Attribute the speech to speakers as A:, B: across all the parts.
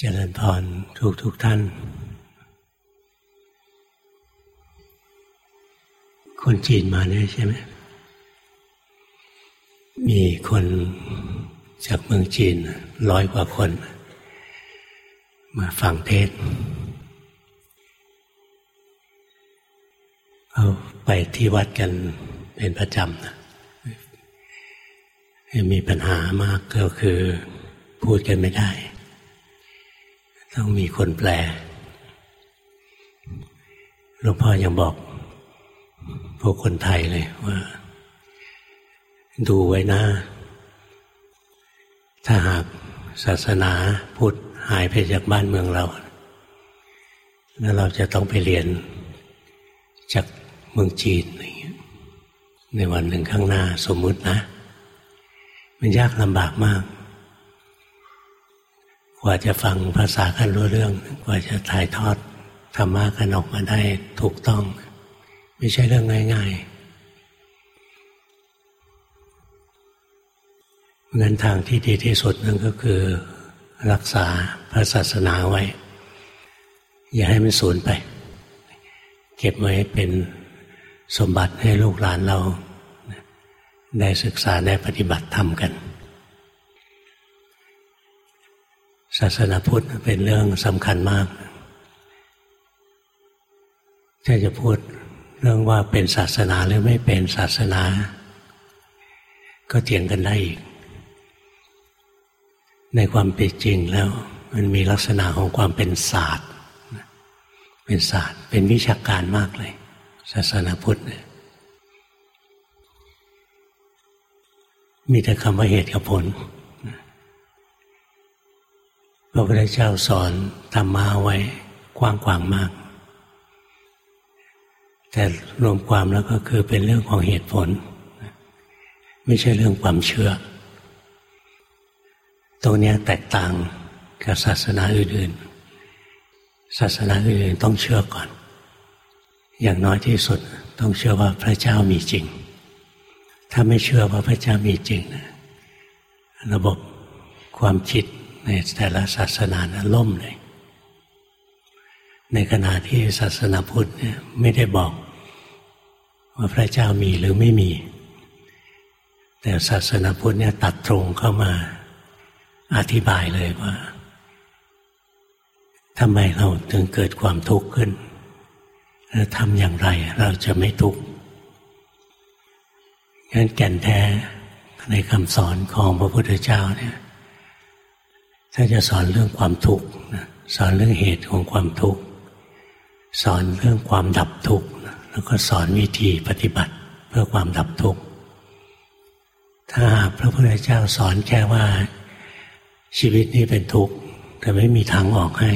A: เจริญพรทุกทุกท่าน คนจีนมาเนี่ยใช่ไหม มีคนจากเมืองจีนร้อยกว่าคน มาฟังเทศเขาไปที่วัดกันเป็นประจำนะมีปัญหามากก็คือพูดกันไม่ได้ ต้องมีคนแปลหลวงพ่อยังบอก พวกคนไทยเลยว่า ดูไว้นะ ถ้าหากศาสนาพุทธหายไปจากบ้านเมืองเรา แล้วเราจะต้องไปเรียนจากเมืองจีนในวันหนึ่งข้างหน้าสมมุตินะ มันยากลำบากมาก กว่าจะฟังภาษากันรู้เรื่อง กว่าจะถ่ายทอดธรรมะกันออกมาได้ถูกต้อง ไม่ใช่เรื่องง่ายๆงั้นทางที่ดีที่สุดนั่นก็คือ รักษาพระศาสนาไว้ อย่าให้มันสูญไป เก็บไว้เป็นสมบัติให้ลูกหลานเรา ได้ศึกษาได้ปฏิบัติธรรมกัน ศาสนาพุทธเป็นเรื่องสำคัญมากถ้าจะพูดเรื่องว่าเป็นศาสนาหรือไม่เป็นศาสนา ก็เถียงกันได้อีก ในความเป็นจริงแล้ว มันมีลักษณะของความเป็นศาสตร์ เป็นศาสตร์ เป็นวิชาการมากเลย ศาสนาพุทธเนี่ยมีแต่คำว่าเหตุกับผล ระพุทธเจ้าสอนธรรมะไว้กว้างขวางมาก แต่รวมความแล้วก็คือเป็นเรื่องของเหตุผล ไม่ใช่เรื่องความเชื่อ ตรงนี้แตกต่างกับศาสนาอื่นๆ ศาสนาอื่นๆต้องเชื่อก่อน อย่างน้อยที่สุดต้องเชื่อว่าพระเจ้ามีจริง ถ้าไม่เชื่อว่าพระเจ้ามีจริงนะระบบความคิด ในแต่ละศาสนานะล่มเลยในขณะที่ศาสนาพุทธเนี่ยไม่ได้บอก ว่าพระเจ้ามีหรือไม่มี แต่ศาสนาพุทธเนี่ยตัดตรงเข้ามาอธิบายเลยว่าทำไมเราถึงเกิดความทุกข์ขึ้นและทำอย่างไรเราจะไม่ทุกข์งั้นแก่นแท้ในคำสอนของพระพุทธเจ้าเนี่ย ถ้าจะสอนเรื่องความทุกข์สอนเรื่องเหตุของความทุกข์สอนเรื่องความดับทุกข์แล้วก็สอนวิธีปฏิบัติเพื่อความดับทุกข์ถ้าหากพระพุทธเจ้าสอนแค่ว่าชีวิตนี้เป็นทุกข์แต่ไม่มีทางออกให้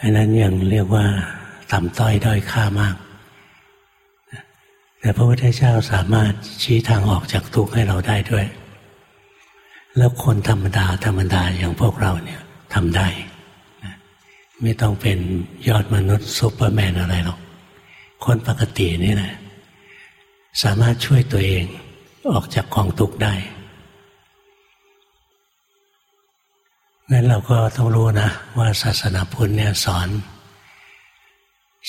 A: อันนั้นยังเรียกว่าต่ำต้อยด้อยค่ามาก แต่พระพุทธเจ้าสามารถชี้ทางออกจากทุกข์ให้เราได้ด้วย แล้วคนธรรมดาธรรมดาอย่างพวกเราเนี่ยทำได้ ไม่ต้องเป็นยอดมนุษย์ซูเปอร์แมนอะไรหรอก คนปกตินี่แหละสามารถช่วยตัวเองออกจากกองทุกข์ได้งั้นเราก็ต้องรู้นะ ว่าศาสนาพุทธเนี่ยสอน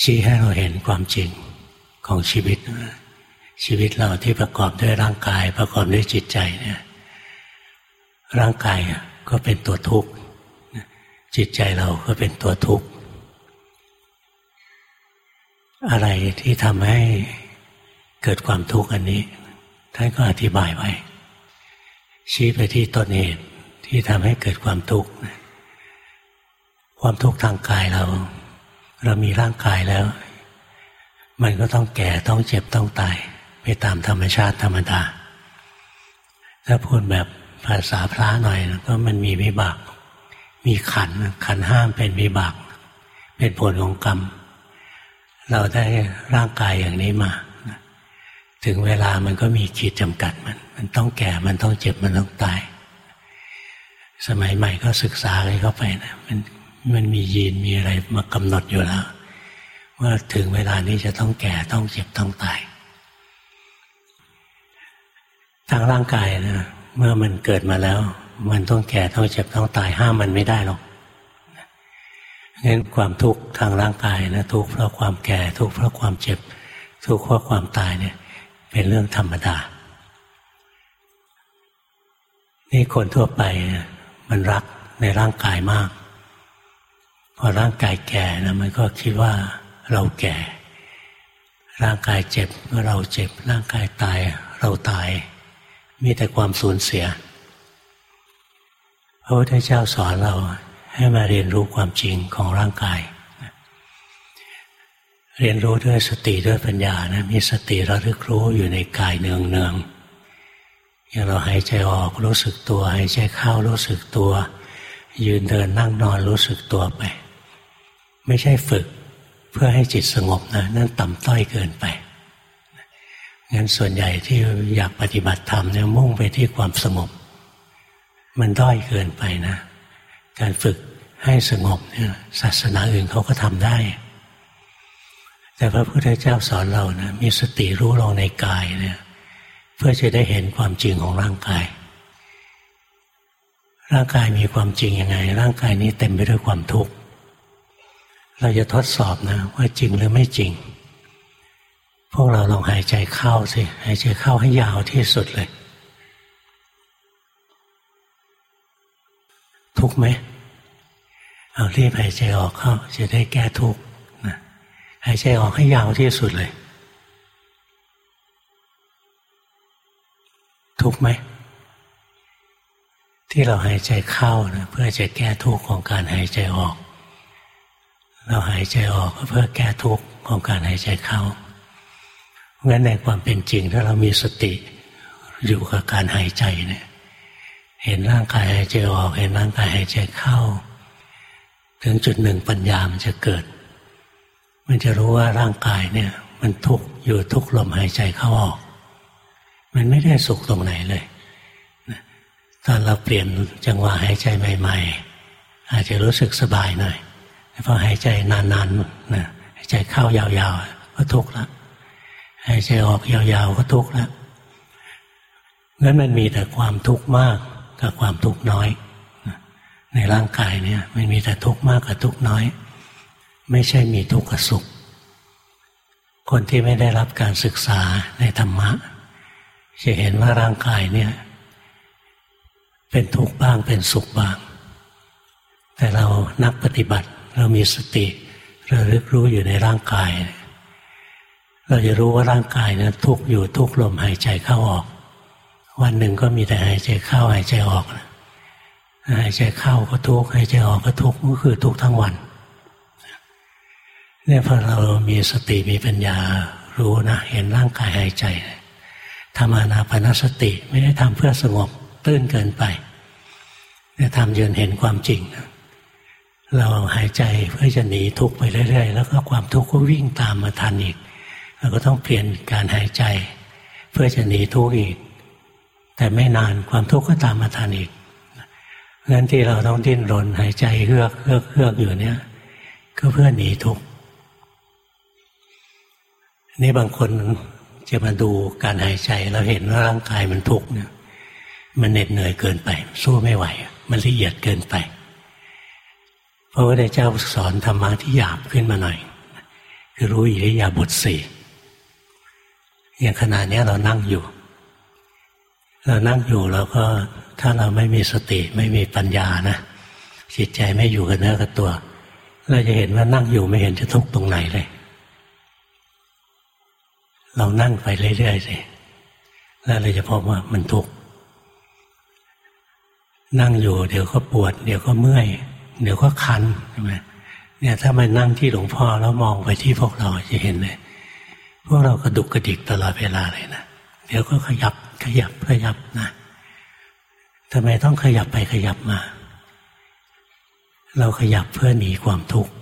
A: ชี้ให้เราเห็นความจริงของชีวิต ชีวิตเราที่ประกอบด้วยร่างกาย ประกอบด้วยจิตใจเนี่ย ร่างกายก็เป็นตัวทุกข์จิตใจเราก็เป็นตัวทุกข์อะไรที่ทำให้เกิดความทุกข์อันนี้ท่านก็อธิบายไว้ ชี้ไปที่ต้นเหตุที่ทำให้เกิดความทุกข์ความทุกข์ทางกายเรา เรามีร่างกายแล้ว มันก็ต้องแก่ต้องเจ็บต้องตาย ไปตามธรรมชาติธรรมดาถ้าพูดแบบ ภาษาพระหน่อยก็มันมีวิบาก มีขันขันห้ามเป็นวิบาก เป็นผลของกรรม เราได้ร่างกายอย่างนี้มาถึงเวลามันก็มีขีดจำกัดมัน มันต้องแก่ มันต้องเจ็บ มันต้องตาย สมัยใหม่ก็ศึกษาเลยเข้าไปนะมันมันมียีนมีอะไรมากำหนดอยู่แล้ว ว่าถึงเวลานี้จะต้องแก่ต้องเจ็บต้องตาย ทางร่างกายนะ เมื่อมันเกิดมาแล้ว มันต้องแก่ต้องเจ็บต้องตายห้ามมันไม่ได้หรอกงั้นความทุกข์ทางร่างกายนะทุกข์เพราะความแก่ทุกข์เพราะความเจ็บ ทุกข์เพราะความตายเนี่ย เป็นเรื่องธรรมดา นี่คนทั่วไปมันรักในร่างกายมาก พอร่างกายแก่นะมันก็คิดว่าเราแก่ ร่างกายเจ็บเมื่อเราเจ็บ ร่างกายตายเราตาย มีแต่ความสูญเสีย พระพุทธเจ้าสอนเราให้มาเรียนรู้ความจริงของร่างกาย เรียนรู้ด้วยสติด้วยปัญญานะมีสติระลึกรู้อยู่ในกายเนืองเนืองอย่างเราหายใจออกรู้สึกตัวหายใจเข้ารู้สึกตัว ยืนเดินนั่งนอนรู้สึกตัวไป ไม่ใช่ฝึกเพื่อให้จิตสงบนะนั่นต่ำต้อยเกินไป งั้นส่วนใหญ่ที่อยากปฏิบัติธรรมเนี่ยมุ่งไปที่ความสงบ มันด้อยเกินไปนะ การฝึกให้สงบเนี่ยศาสนาอื่นเขาก็ทำได้ แต่พระพุทธเจ้าสอนเรานะมีสติรู้ลงในกายเนี่ยเพื่อจะได้เห็นความจริงของร่างกาย ร่างกายมีความจริงยังไง ร่างกายนี้เต็มไปด้วยความทุกข์เราจะทดสอบนะว่าจริงหรือไม่จริง พวกเราลองหายใจเข้าสิหายใจเข้าให้ยาวที่สุดเลย ทุกไหมเอารีบหายใจออกเข้าจะได้แก้ทุกนะหายใจออกให้ยาวที่สุดเลย ทุกไหมที่เราหายใจเข้านะเพื่อจะแก้ทุกข์ของการหายใจออก เราหายใจออกเพื่อแก้ทุกข์ของการหายใจเข้า งั้นในความเป็นจริงถ้าเรามีสติอยู่กับการหายใจเนี่ย เห็นร่างกายหายใจออก เห็นร่างกายหายใจเข้า ถึงจุดหนึ่งปัญญามันจะเกิด มันจะรู้ว่าร่างกายเนี่ย มันทุกอยู่ทุกลมหายใจเข้าออก มันไม่ได้สุขตรงไหนเลยตอนเราเปลี่ยนจังหวะหายใจใหม่ ๆ อาจจะรู้สึกสบายหน่อยพอหายใจนานๆนะหายใจเข้ายาวๆก็ทุกข์ละ หายใจออกยาวๆก็ทุกข์และงั้นมันมีแต่ความทุกข์มากกับความทุกข์น้อย ในร่างกายเนี่ยมันมีแต่ทุกข์มากกับทุกข์น้อย ไม่ใช่มีทุกข์กับสุข คนที่ไม่ได้รับการศึกษาในธรรมะ จะเห็นว่าร่างกายเนี่ย เป็นทุกข์บ้างเป็นสุขบ้าง แต่เรานักปฏิบัติเรามีสติระลึกรู้อยู่ในร่างกายเเราจะรู้ว่าร่างกายนะทุกอยู่ทุกลมหายใจเข้าออก วันหนึ่งก็มีแต่หายใจเข้าหายใจออกนะหายใจเข้าก็ทุกหายใจออกก็ทุกก็คือทุกทั้งวันเนี่ยพอเรามีสติมีปัญญารู้นะเห็นร่างกายหายใจทำอานาปนสติไม่ได้ทำเพื่อสงบตื้นเกินไปเนี่ยทำจนเห็นความจริงเราหายใจเพื่อจะหนีทุกข์ไปเรื่อยๆ แล้วก็ความทุกข์ก็วิ่งตามมาทันอีก เราก็ต้องเปลี่ยนการหายใจ เพื่อจะหนีทุกข์อีก แต่ไม่นานความทุกข์ก็ตามมาทันอีกงั้นที่เราต้องดิ้นรนหายใจเฮือกเฮือกเฮือกอยู่เนี่ย ก็เพื่อหนีทุกข์นี่บางคนจะมาดูการหายใจเราเห็นว่าร่างกายมันทุกข์เนี่ย มันเหน็ดเหนื่อยเกินไป สู้ไม่ไหว มันละเอียดเกินไปพระพุทธเจ้าสอนธรรมะที่หยาบขึ้นมาหน่อย คือรู้อิริยาบถสี่ อย่างขณะนี้เรานั่งอยู่ เรานั่งอยู่เราก็ถ้าเราไม่มีสติไม่มีปัญญานะจิตใจไม่อยู่กับเนื้อกับตัว เราจะเห็นว่านั่งอยู่ไม่เห็นจะทุกข์ตรงไหนเลย เรานั่งไปเรื่อยๆสิแล้วเราจะพบว่ามันทุกข์นั่งอยู่เดี๋ยวก็ปวด เดี๋ยวก็เมื่อย เดี๋ยวก็คันใช่ไหมเนี่ยถ้ามันนั่งที่หลวงพ่อแล้วมองไปที่พวกเราจะเห็นเลย วกเรากระดุกกระดิกตลอดเวลาเลยนะเดี๋ยวก็ขยับขยับขยับนะทำไมต้องขยับไปขยับมา เราขยับเพื่อหนีความทุกข์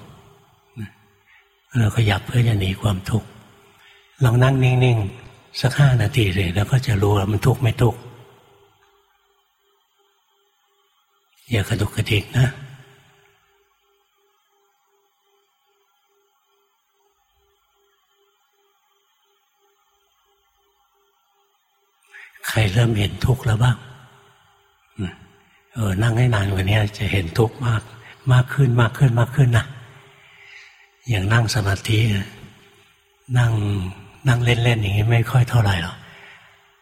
A: เราขยับเพื่อจะหนีความทุกข์ลองนั่งนิ่งๆสักห้านาทีเลยแล้วก็จะรู้ว่ามันทุกข์ไม่ทุกข์อย่ากระดุกกระดิกนะ เริ่มเห็นทุกข์แล้วบ้างเออนั่งให้นานกว่านี้จะเห็นทุกข์มาก มากขึ้นมากขึ้นมากขึ้นนะอย่างนั่งสมาธินั่งนั่งเล่นๆอย่างนี้ไม่ค่อยเท่าไหร่หรอก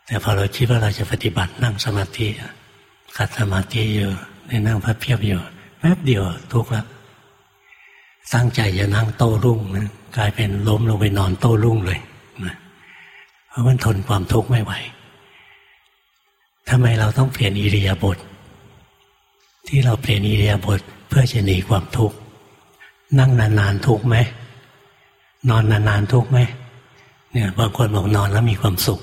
A: แต่พอเราคิดว่าเราจะปฏิบัตินั่งสมาธิขัดสมาธิอยู่ในนั่งพับเพียบอยู่แป๊บเดียวทุกข์แล้วตั้งใจจะนั่งโต้รุ่งนะกลายเป็นล้มลงไปนอนโต้รุ่งเลยนะเพราะมันทนความทุกข์ไม่ไหว ทำไมเราต้องเปลี่ยนอิริยาบถที่เราเปลี่ยนอิริยาบถเพื่อจะหนีความทุกข์นั่งนานๆทุกไหมนอนนานๆทุกไหมเนี่ยบางคนบอกนอนแล้วมีความสุข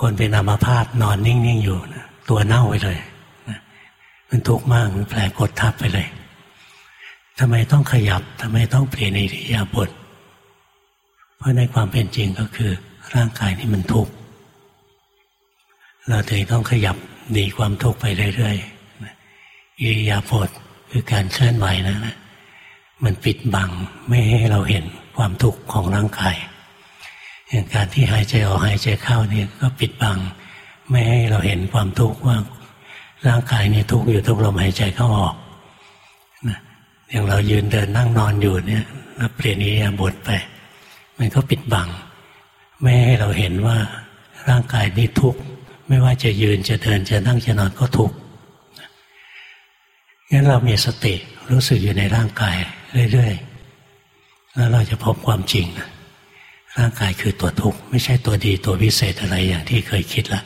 A: คนเป็นอัมพาตนอนนิ่งๆอยู่นะตัวเน่าไปเลยนะมันทุกข์มากมันแผลกดทับไปเลยทำไมต้องขยับทำไมต้องเปลี่ยนอิริยาบถเพราะในความเป็นจริงก็คือ ร่างกายนี่มันทุกข์ เราถึงต้องขยับหนีความทุกข์ไปเรื่อยๆอิริยาบถคือการเคลื่อนไหวนะนะมันปิดบังไม่ให้เราเห็นความทุกข์ของร่างกายอย่างการที่หายใจออกหายใจเข้านี่ก็ปิดบัง ไม่ให้เราเห็นความทุกข์ว่าร่างกายนี่ทุกข์อยู่ทุกลมหายใจเข้าออกนะอย่างเรายืนเดินนั่งนอนอยู่เนี่ยเราเปลี่ยนอิริยาบถไป มันก็ปิดบัง ไม่ให้เราเห็นว่าร่างกายนี้ทุกข์ ไม่ว่าจะยืนจะเดินจะนั่งจะนอนก็ทุกข์งั้นเรามีสติรู้สึกอยู่ในร่างกายเรื่อยๆ แล้วเราจะพบความจริงร่างกายคือตัวทุกข์ไม่ใช่ตัวดีตัวพิเศษอะไรอย่างที่เคยคิดละ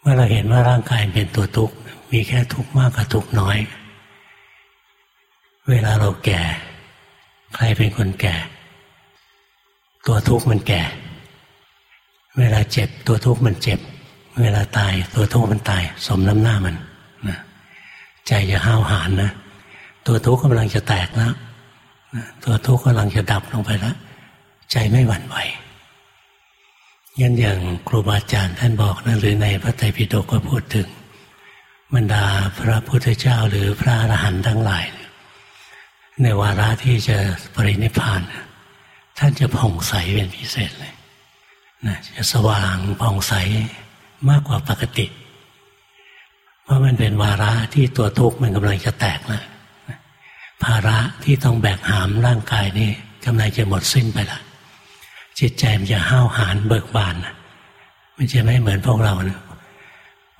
A: เมื่อเราเห็นว่าร่างกายเป็นตัวทุกข์มีแค่ทุกข์มากกับทุกข์น้อย เวลาเราแก่ ใครเป็นคนแก่ ตัวทุกข์มันแก่ เวลาเจ็บตัวทุกข์มันเจ็บ เวลาตายตัวทุกข์มันตาย สมน้ำหน้ามันนะใจจะห้าวหาญนะ ตัวทุกข์กำลังจะแตกแล้วตัวทุกข์กำลังจะดับลงไปแล้วใจไม่หวั่นไหวยันอย่างครูบาอาจารย์ท่านบอกนะหรือในพระไตรปิฎกก็พูดถึงบรรดาพระพุทธเจ้าหรือพระอรหันต์ทั้งหลาย ในวาระที่จะปรินิพพาน ท่านจะผ่องใสเป็นพิเศษเลย จะสว่างผ่องใสมากกว่าปกติ เพราะมันเป็นวาระที่ตัวทุกข์มันกำลังจะแตกแล้วภาระที่ต้องแบกหามร่างกายนี่กำลังจะหมดสิ้นไปละจิตใจมันจะห้าวหาญเบิกบานมันจะไม่เหมือนพวกเรานะ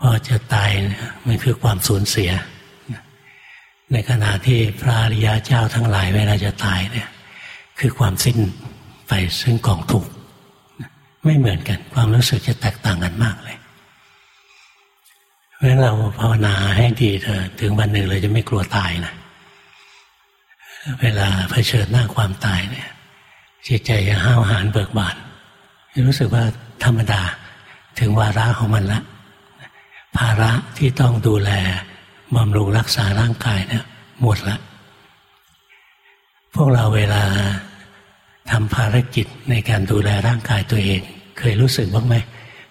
A: พอจะตายมันคือความสูญเสีย ในขณะที่พระอริยาเจ้าทั้งหลายเวลาจะตายเนี่ย คือความสิ้นไปซึ่งกองทุกข์ ไม่เหมือนกัน ความรู้สึกจะแตกต่างกันมากเลยเพราะฉะนั้นเราภาวนาให้ดีเถอะถึงวันหนึ่งเราจะไม่กลัวตายนะเวลาเผชิญหน้าความตายเนี่ยจิตใจจะห้าวหาญเบิกบานรู้สึกว่าธรรมดาถึงวาระของมันละ ภาระที่ต้องดูแลบำรุงรักษาร่างกายเนี่ยหมดละ พวกเราเวลา ทำภารกิจในการดูแลร่างกายตัวเอง เคยรู้สึกบ้างไหม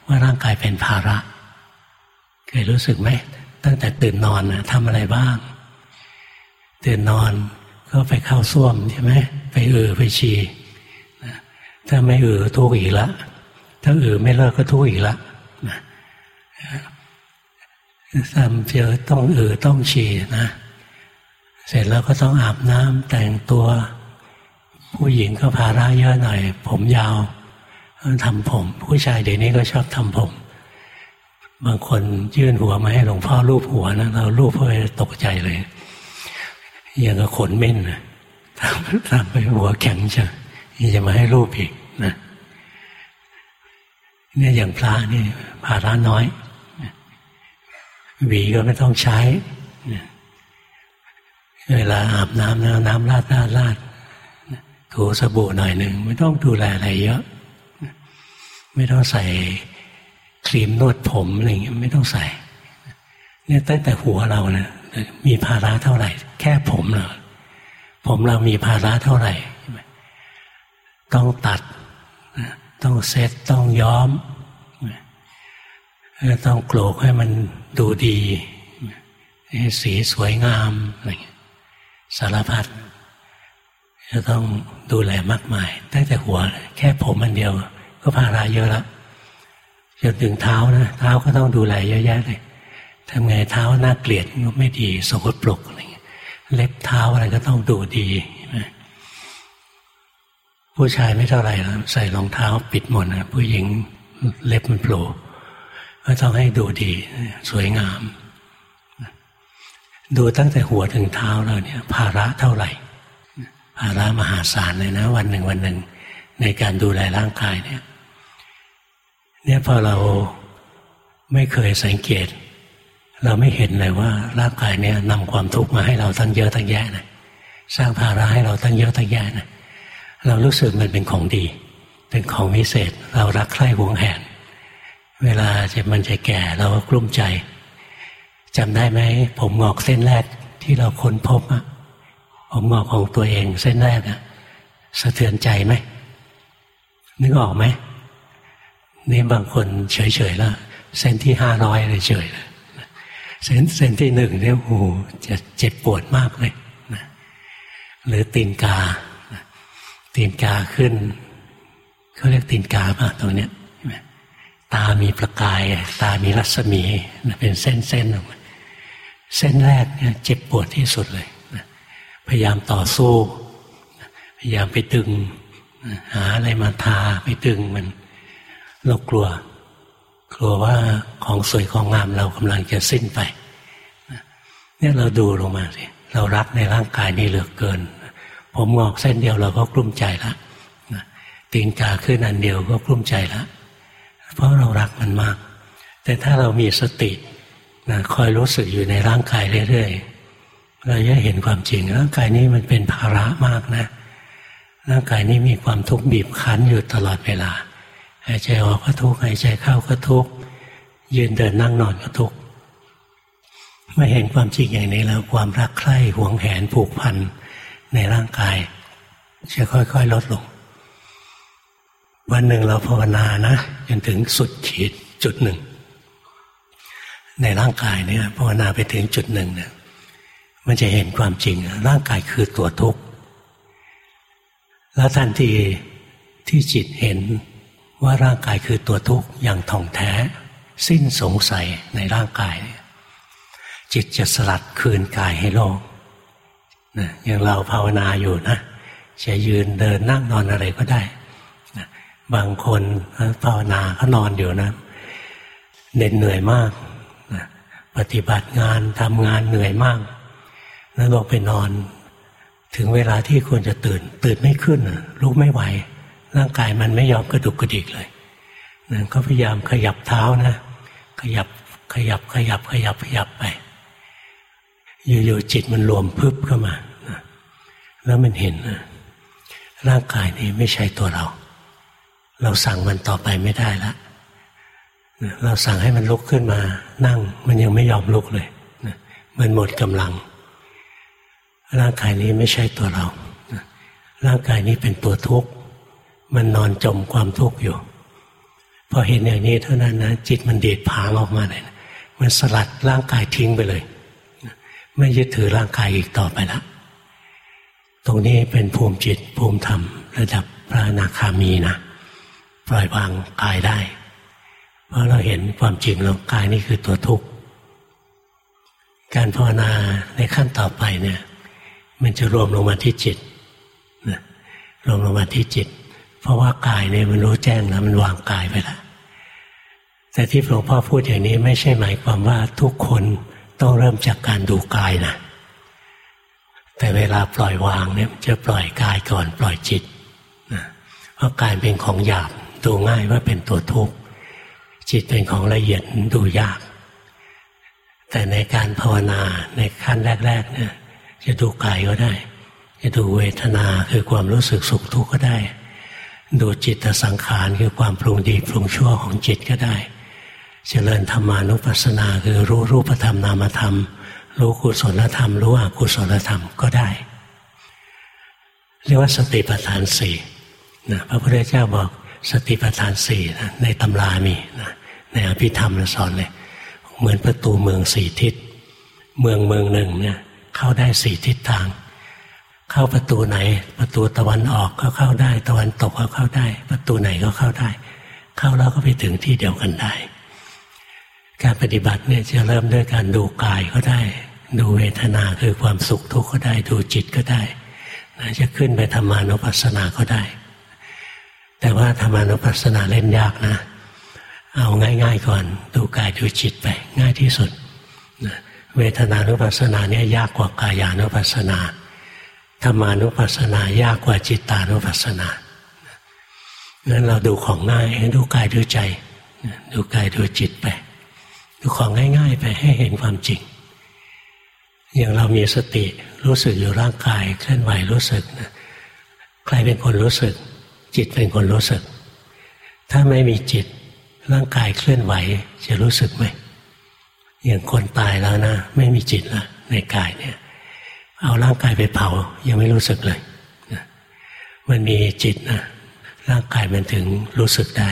A: ว่าร่างกายเป็นภาระ เคยรู้สึกไหมตั้งแต่ตื่นนอนนะทำอะไรบ้าง ตื่นนอนก็ไปเข้าส้วมใช่ไหมไปเออไปฉี่ถ้าไม่เออทุกข์อีกละถ้าเออไม่เลิกก็ทุกข์อีกละทำเจอต้องเออต้องฉี่นะ เสร็จแล้วก็ต้องอาบน้ำแต่งตัว ผู้หญิงก็ภาระเยอะหน่อย ผมยาวทำผม ผู้ชายเดี๋ยวนี้ก็ชอบทำผม บางคนยื่นหัวมาให้หลวงพ่อรูปหัวนะเรารูปเพื่อตกใจเลย อย่างกับขนเม่นนะทำทำไปหัวแข็งจะนี่จะมาให้รูปอีกนะเนี่ยอย่างพระนี่ภาระน้อยหวีก็ไม่ต้องใช้ เวลาอาบน้ำนะน้ำราดราดราด ถูสบู่หน่อยหนึ่งไม่ต้องดูแลอะไรเยอะ ไม่ต้องใส่ครีมนวดผมอะไรเงี้ยไม่ต้องใส่เนี่ยตั้งแต่หัวเราเนะี่ยมีภาระเท่าไหร่ แค่ผมเราผมเรามีภาระเท่าไหร่ต้องตัด ต้องเซ็ตต้องย้อม ต้องโกรกให้มันดูดี ให้สีสวยงามอะไรสารพัด จะต้องดูแลมากมาย ตั้งแต่หัวแค่ผมมันเดียว ก็ภาระเยอะแล้วจนถึงเท้านะเท้าก็ต้องดูแลเยอะแยะเลยทำไงเท้าน่าเกลียดก็ไม่ดีสกปรกอะไรเงี้ยเล็บเท้าอะไรก็ต้องดูดีผู้ชายไม่เท่าไหร่แล้วใส่รองเท้าปิดหมดนะผู้หญิงเล็บมันโผล่ก็ต้องให้ดูดี สวยงาม ดูตั้งแต่หัวถึงเท้าเราเนี่ย ภาระเท่าไหร่ ภาระมหาศาลเลยนะ วันหนึ่งวันหนึ่ง ในการดูแลร่างกายเนี่ย เนี่ยพอเราไม่เคยสังเกต เราไม่เห็นเลยว่าร่างกายเนี่ยนำความทุกข์มาให้เราตั้งเยอะตั้งแยะนะสร้างภาระให้เราตั้งเยอะตั้งแยะนะเรารู้สึกมันเป็นของดี เป็นของวิเศษ เรารักใคร่หวงแหน เวลาจะมันจะแก่เราก็กลุ้มใจจำได้ไหม ผมงอกเส้นแรกที่เราค้นพบอะ ผมงอกของตัวเองเส้นแรกอะสะเทือนใจไหมนึกออกไหมนี่บางคนเฉยๆแล้วเส้นที่ห้าร้อยเลยเฉยเลยเส้นเส้นที่หนึ่งเนี่ยโอ้โหจะเจ็บปวดมากเลยนะหรือตีนกาตีนกาขึ้นเขาเรียกตีนกาป่ะตรงเนี้ยตามีประกาย ตามีรัศมีเป็นเส้นเส้นออกมาเส้นแรกเนี่ยเจ็บปวดที่สุดเลย พยายามต่อสู้ พยายามไปดึง หาอะไรมาทาไปดึงมันเรากลัว กลัวว่าของสวยของงามเรากำลังจะสิ้นไปเนี่ยเราดูลงมาสิเรารักในร่างกายนี้เหลือเกิน ผมงอกเส้นเดียวเราก็กลุ้มใจละตีนกาขึ้นอันเดียวก็กลุ้มใจละเพราะเรารักมันมาก แต่ถ้าเรามีสตินะคอยรู้สึกอยู่ในร่างกายเรื่อยๆ เราจะเห็นความจริงร่างกายนี้มันเป็นภาระมากนะ ร่างกายนี้มีความทุกข์บีบคั้นอยู่ตลอดเวลาหายใจออกก็ทุกข์หายใจเข้าก็ทุกข์ยืนเดินนั่งนอนก็ทุกข์เมื่อเห็นความจริงอย่างนี้แล้วความรักใคร่หวงแหนผูกพันในร่างกาย จะค่อยๆลดลง วันหนึ่งเราภาวนานะจนถึงสุดขีดจุดหนึ่ง ในร่างกายเนี่ยภาวนาไปถึงจุดหนึ่งเนี่ย มันจะเห็นความจริง ร่างกายคือตัวทุกข์แล้วทันทีที่จิตเห็นว่าร่างกายคือตัวทุกข์อย่างท่องแท้ สิ้นสงสัยในร่างกาย จิตจะสลัดคืนกายให้โลกนะอย่างเราภาวนาอยู่นะจะยืนเดินนั่งนอนอะไรก็ได้นะบางคนภาวนาเขานอนอยู่นะเหน็ดเหนื่อยมากนะปฏิบัติงานทำงานเหนื่อยมาก แล้วบอกไปนอน ถึงเวลาที่ควรจะตื่น ตื่นไม่ขึ้นลุกไม่ไหว ร่างกายมันไม่ยอมกระดุกกระดิกเลยนั่นก็พยายามขยับเท้านะ ขยับขยับขยับขยับขยับไป อยู่ๆจิตมันรวมพึบเข้ามาแล้วมันเห็นนะร่างกายนี้ไม่ใช่ตัวเรา เราสั่งมันต่อไปไม่ได้ละเราสั่งให้มันลุกขึ้นมา นั่งมันยังไม่ยอมลุกเลยมันหมดกำลัง ร่างกายนี้ไม่ใช่ตัวเรา ร่างกายนี้เป็นตัวทุกข์ มันนอนจมความทุกข์อยู่ พอเห็นอย่างนี้เท่านั้นนะจิตมันเดดผางออกมาเลยมันสลัดร่างกายทิ้งไปเลย ไม่ยึดถือร่างกายอีกต่อไปละ ตรงนี้เป็นภูมิจิตภูมิธรรม ระดับพระนาคามีนะ ปล่อยวางกายได้ เพราะเราเห็นความจริงแล้วกายนี่คือตัวทุกข์ การภาวนาในขั้นต่อไปเนี่ย มันจะรวมลงมาที่จิตรวมลงมาที่จิต เพราะว่ากายเนี่ยมันรู้แจ้งแล้วมันวางกายไปแล้วแต่ที่หลวงพ่อพูดอย่างนี้ไม่ใช่หมายความว่าทุกคนต้องเริ่มจากการดูกายนะแต่เวลาปล่อยวางเนี่ยจะปล่อยกายก่อนปล่อยจิตนะเพราะกายเป็นของหยาบดูง่ายว่าเป็นตัวทุกข์จิตเป็นของละเอียดดูยาก แต่ในการภาวนาในขั้นแรกๆเนี่ย จะดูกายก็ได้ จะดูเวทนาคือความรู้สึกสุขทุกข์ก็ได้ ดูจิตสังขารคือความปรุงดีปรุงชั่วของจิตก็ได้ เจริญธรรมานุปัสสนาคือรู้รูปธรรมนามธรรม รู้กุศลธรรม รู้อกุศลธรรมก็ได้ เรียกว่าสติปัฏฐานสี่นะพระพุทธเจ้าบอกสติปัฏฐานสี่นะในตำรามีนะในอภิธรรมสอนเลยเหมือนประตูเมืองสี่ทิศ เมืองเมืองหนึ่งเนี่ย เข้าได้สี่ทิศทาง เข้าประตูไหน ประตูตะวันออกก็เข้าได้ ตะวันตกก็เข้าได้ ประตูไหนก็เข้าได้ เข้าแล้วก็ไปถึงที่เดียวกันได้ การปฏิบัติเนี่ยจะเริ่มด้วยการดูกายก็ได้ ดูเวทนาคือความสุขทุกข์ก็ได้ ดูจิตก็ได้จะขึ้นไปธรรมานุปัสสนาก็ได้ แต่ว่าธรรมานุปัสสนาเล่นยากนะ เอาง่าย ๆ ก่อน ดูกายดูจิตไป ง่ายที่สุด เวทนานุปัสสนาเนี่ยยากกว่ากายานุปัสสนาธรรมานุปัสสนายากกว่าจิตตานุปัสสนางั้นเราดูของง่ายดูกายดูใจ ดูกายดูจิตไป ดูของง่าย ๆ ไปให้เห็นความจริง อย่างเรามีสติรู้สึกอยู่ร่างกายเคลื่อนไหวรู้สึกนะใครเป็นคนรู้สึก จิตเป็นคนรู้สึก ถ้าไม่มีจิตร่างกายเคลื่อนไหวจะรู้สึกไหม อย่างคนตายแล้วนะ ไม่มีจิตละในกายเนี่ย เอาร่างกายไปเผา ยังไม่รู้สึกเลยมันมีจิตนะร่างกายมันถึงรู้สึกได้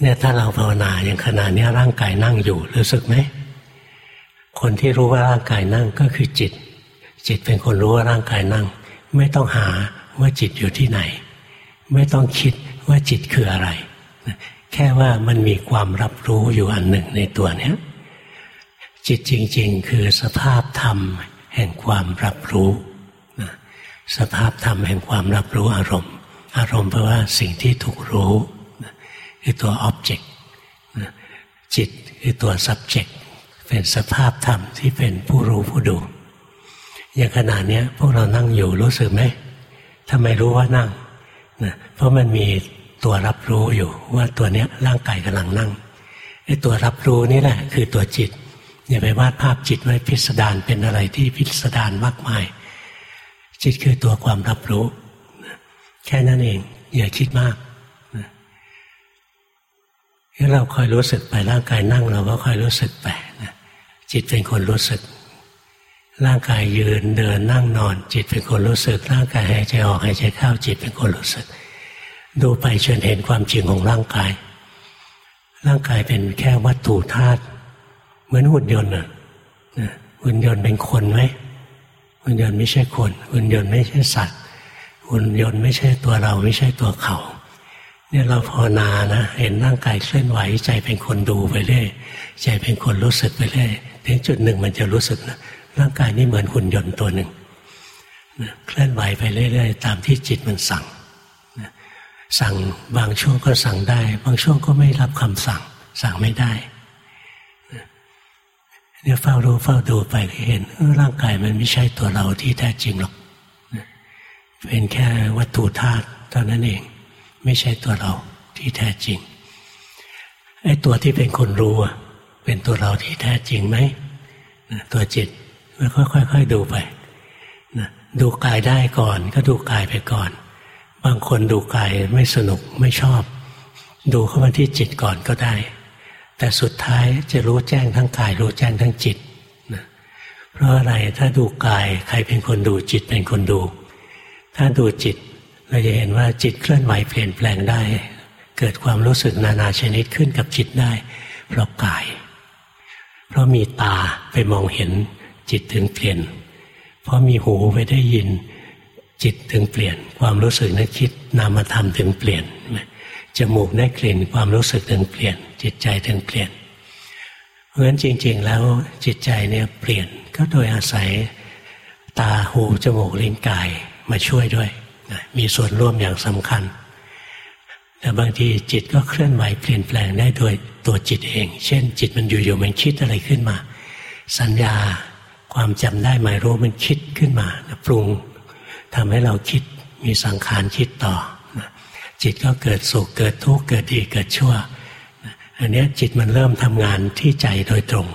A: เนี่ยถ้าเราภาวนาอย่างขนาดนี้ร่างกายนั่งอยู่รู้สึกไหมคนที่รู้ว่าร่างกายนั่งก็คือจิต จิตเป็นคนรู้ว่าร่างกายนั่ง ไม่ต้องหาว่าจิตอยู่ที่ไหน ไม่ต้องคิดว่าจิตคืออะไร แค่ว่ามันมีความรับรู้อยู่อันหนึ่งในตัวเนี้ยจิตจริง ๆ คือสภาพธรรมแห่งความรับรู้สภาพธรรมแห่งความรับรู้อารมณ์ อารมณ์แปลว่าสิ่งที่ถูกรู้คือตัวอ็อบเจกต์จิตคือตัว subject เป็นสภาพธรรมที่เป็นผู้รู้ผู้ดู อย่างขนาดนี้พวกเรานั่งอยู่รู้สึกไหมทำไมรู้ว่านั่งนะเพราะมันมี ตัวรับรู้อยู่ว่าตัวเนี้ยร่างกายกำลังนั่งไอ้ตัวรับรู้นี่แหละ คือตัวจิตอย่าไปวาดภาพจิตไว้พิสดารเป็นอะไรที่พิสดารมากมาย จิตคือตัวความรับรู้ แค่นั้นเอง อย่าคิดมากถ้าเราคอยรู้สึกไปร่างกายนั่งเราก็คอยรู้สึกไปนะจิตเป็นคนรู้สึก ร่างกายยืนเดินนั่งนอน จิตเป็นคนรู้สึก ร่างกายหายใจออกหายใจเข้าจิตเป็นคนรู้สึก ดูไปจนเห็นความจริงของร่างกาย ร่างกายเป็นแค่วัตถุธาตุเหมือนหุ่นยนต์อะหุ่นยนต์เป็นคนไหมหุ่นยนต์ไม่ใช่คน หุ่นยนต์ไม่ใช่สัตว์ หุ่นยนต์ไม่ใช่ตัวเราไม่ใช่ตัวเขา เนี่ยเราภาวนานะ เห็นร่างกายเคลื่อนไหวใจเป็นคนดูไปเรื่อยใจเป็นคนรู้สึกไปเรื่อยถึงจุดหนึ่งมันจะรู้สึกนะร่างกายนี่เหมือนหุ่นยนต์ตัวหนึ่งเคลื่อนไหวไปเรื่อยๆ ตามที่จิตมันสั่ง สั่งบางช่วงก็สั่งได้ บางช่วงก็ไม่รับคำสั่ง สั่งไม่ได้เนี่ยเฝ้ารู้เฝ้าดูไปเห็นร่างกายมันไม่ใช่ตัวเราที่แท้จริงหรอกเป็นแค่วัตถุธาตุเท่านั้นเอง ไม่ใช่ตัวเราที่แท้จริงไอ้ตัวที่เป็นคนรู้เป็นตัวเราที่แท้จริงไหมตัวจิตมันค่อยๆดูไปดูกายได้ก่อน ก็ดูกายไปก่อน บางคนดูกายไม่สนุกไม่ชอบ ดูเข้ามาที่จิตก่อนก็ได้ แต่สุดท้ายจะรู้แจ้งทั้งกาย รู้แจ้งทั้งจิตนะเพราะอะไรถ้าดูกายใครเป็นคนดูจิตเป็นคนดู ถ้าดูจิต เราจะเห็นว่าจิตเคลื่อนไหวเปลี่ยนแปลงได้ เกิดความรู้สึกนานาชนิดขึ้นกับจิตได้ เพราะกาย เพราะมีตาไปมองเห็นจิตถึงเปลี่ยน เพราะมีหูไปได้ยิน จิตถึงเปลี่ยน ความรู้สึกนึกคิดนามธรรมถึงเปลี่ยนจมูกได้กลิ่นความรู้สึกถึงเปลี่ยน จิตใจถึงเปลี่ยน เพราะฉะนั้นจริง ๆ แล้วจิตใจเนี่ยเปลี่ยนก็โดยอาศัยตาหูจมูกลิ้นกายมาช่วยด้วยมีส่วนร่วมอย่างสำคัญ แต่บางทีจิตก็เคลื่อนไหวเปลี่ยนแปลงได้โดยตัวจิตเอง เช่น จิตมันอยู่ๆมันคิดอะไรขึ้นมา สัญญาความจำได้หมายรู้มันคิดขึ้นมาปรุง ทำให้เราคิดมีสังขารคิดต่อ จิตก็เกิดสุขเกิดทุกข์เกิดดีเกิดชั่ว อันนี้จิตมันเริ่มทำงานที่ใจโดยตรง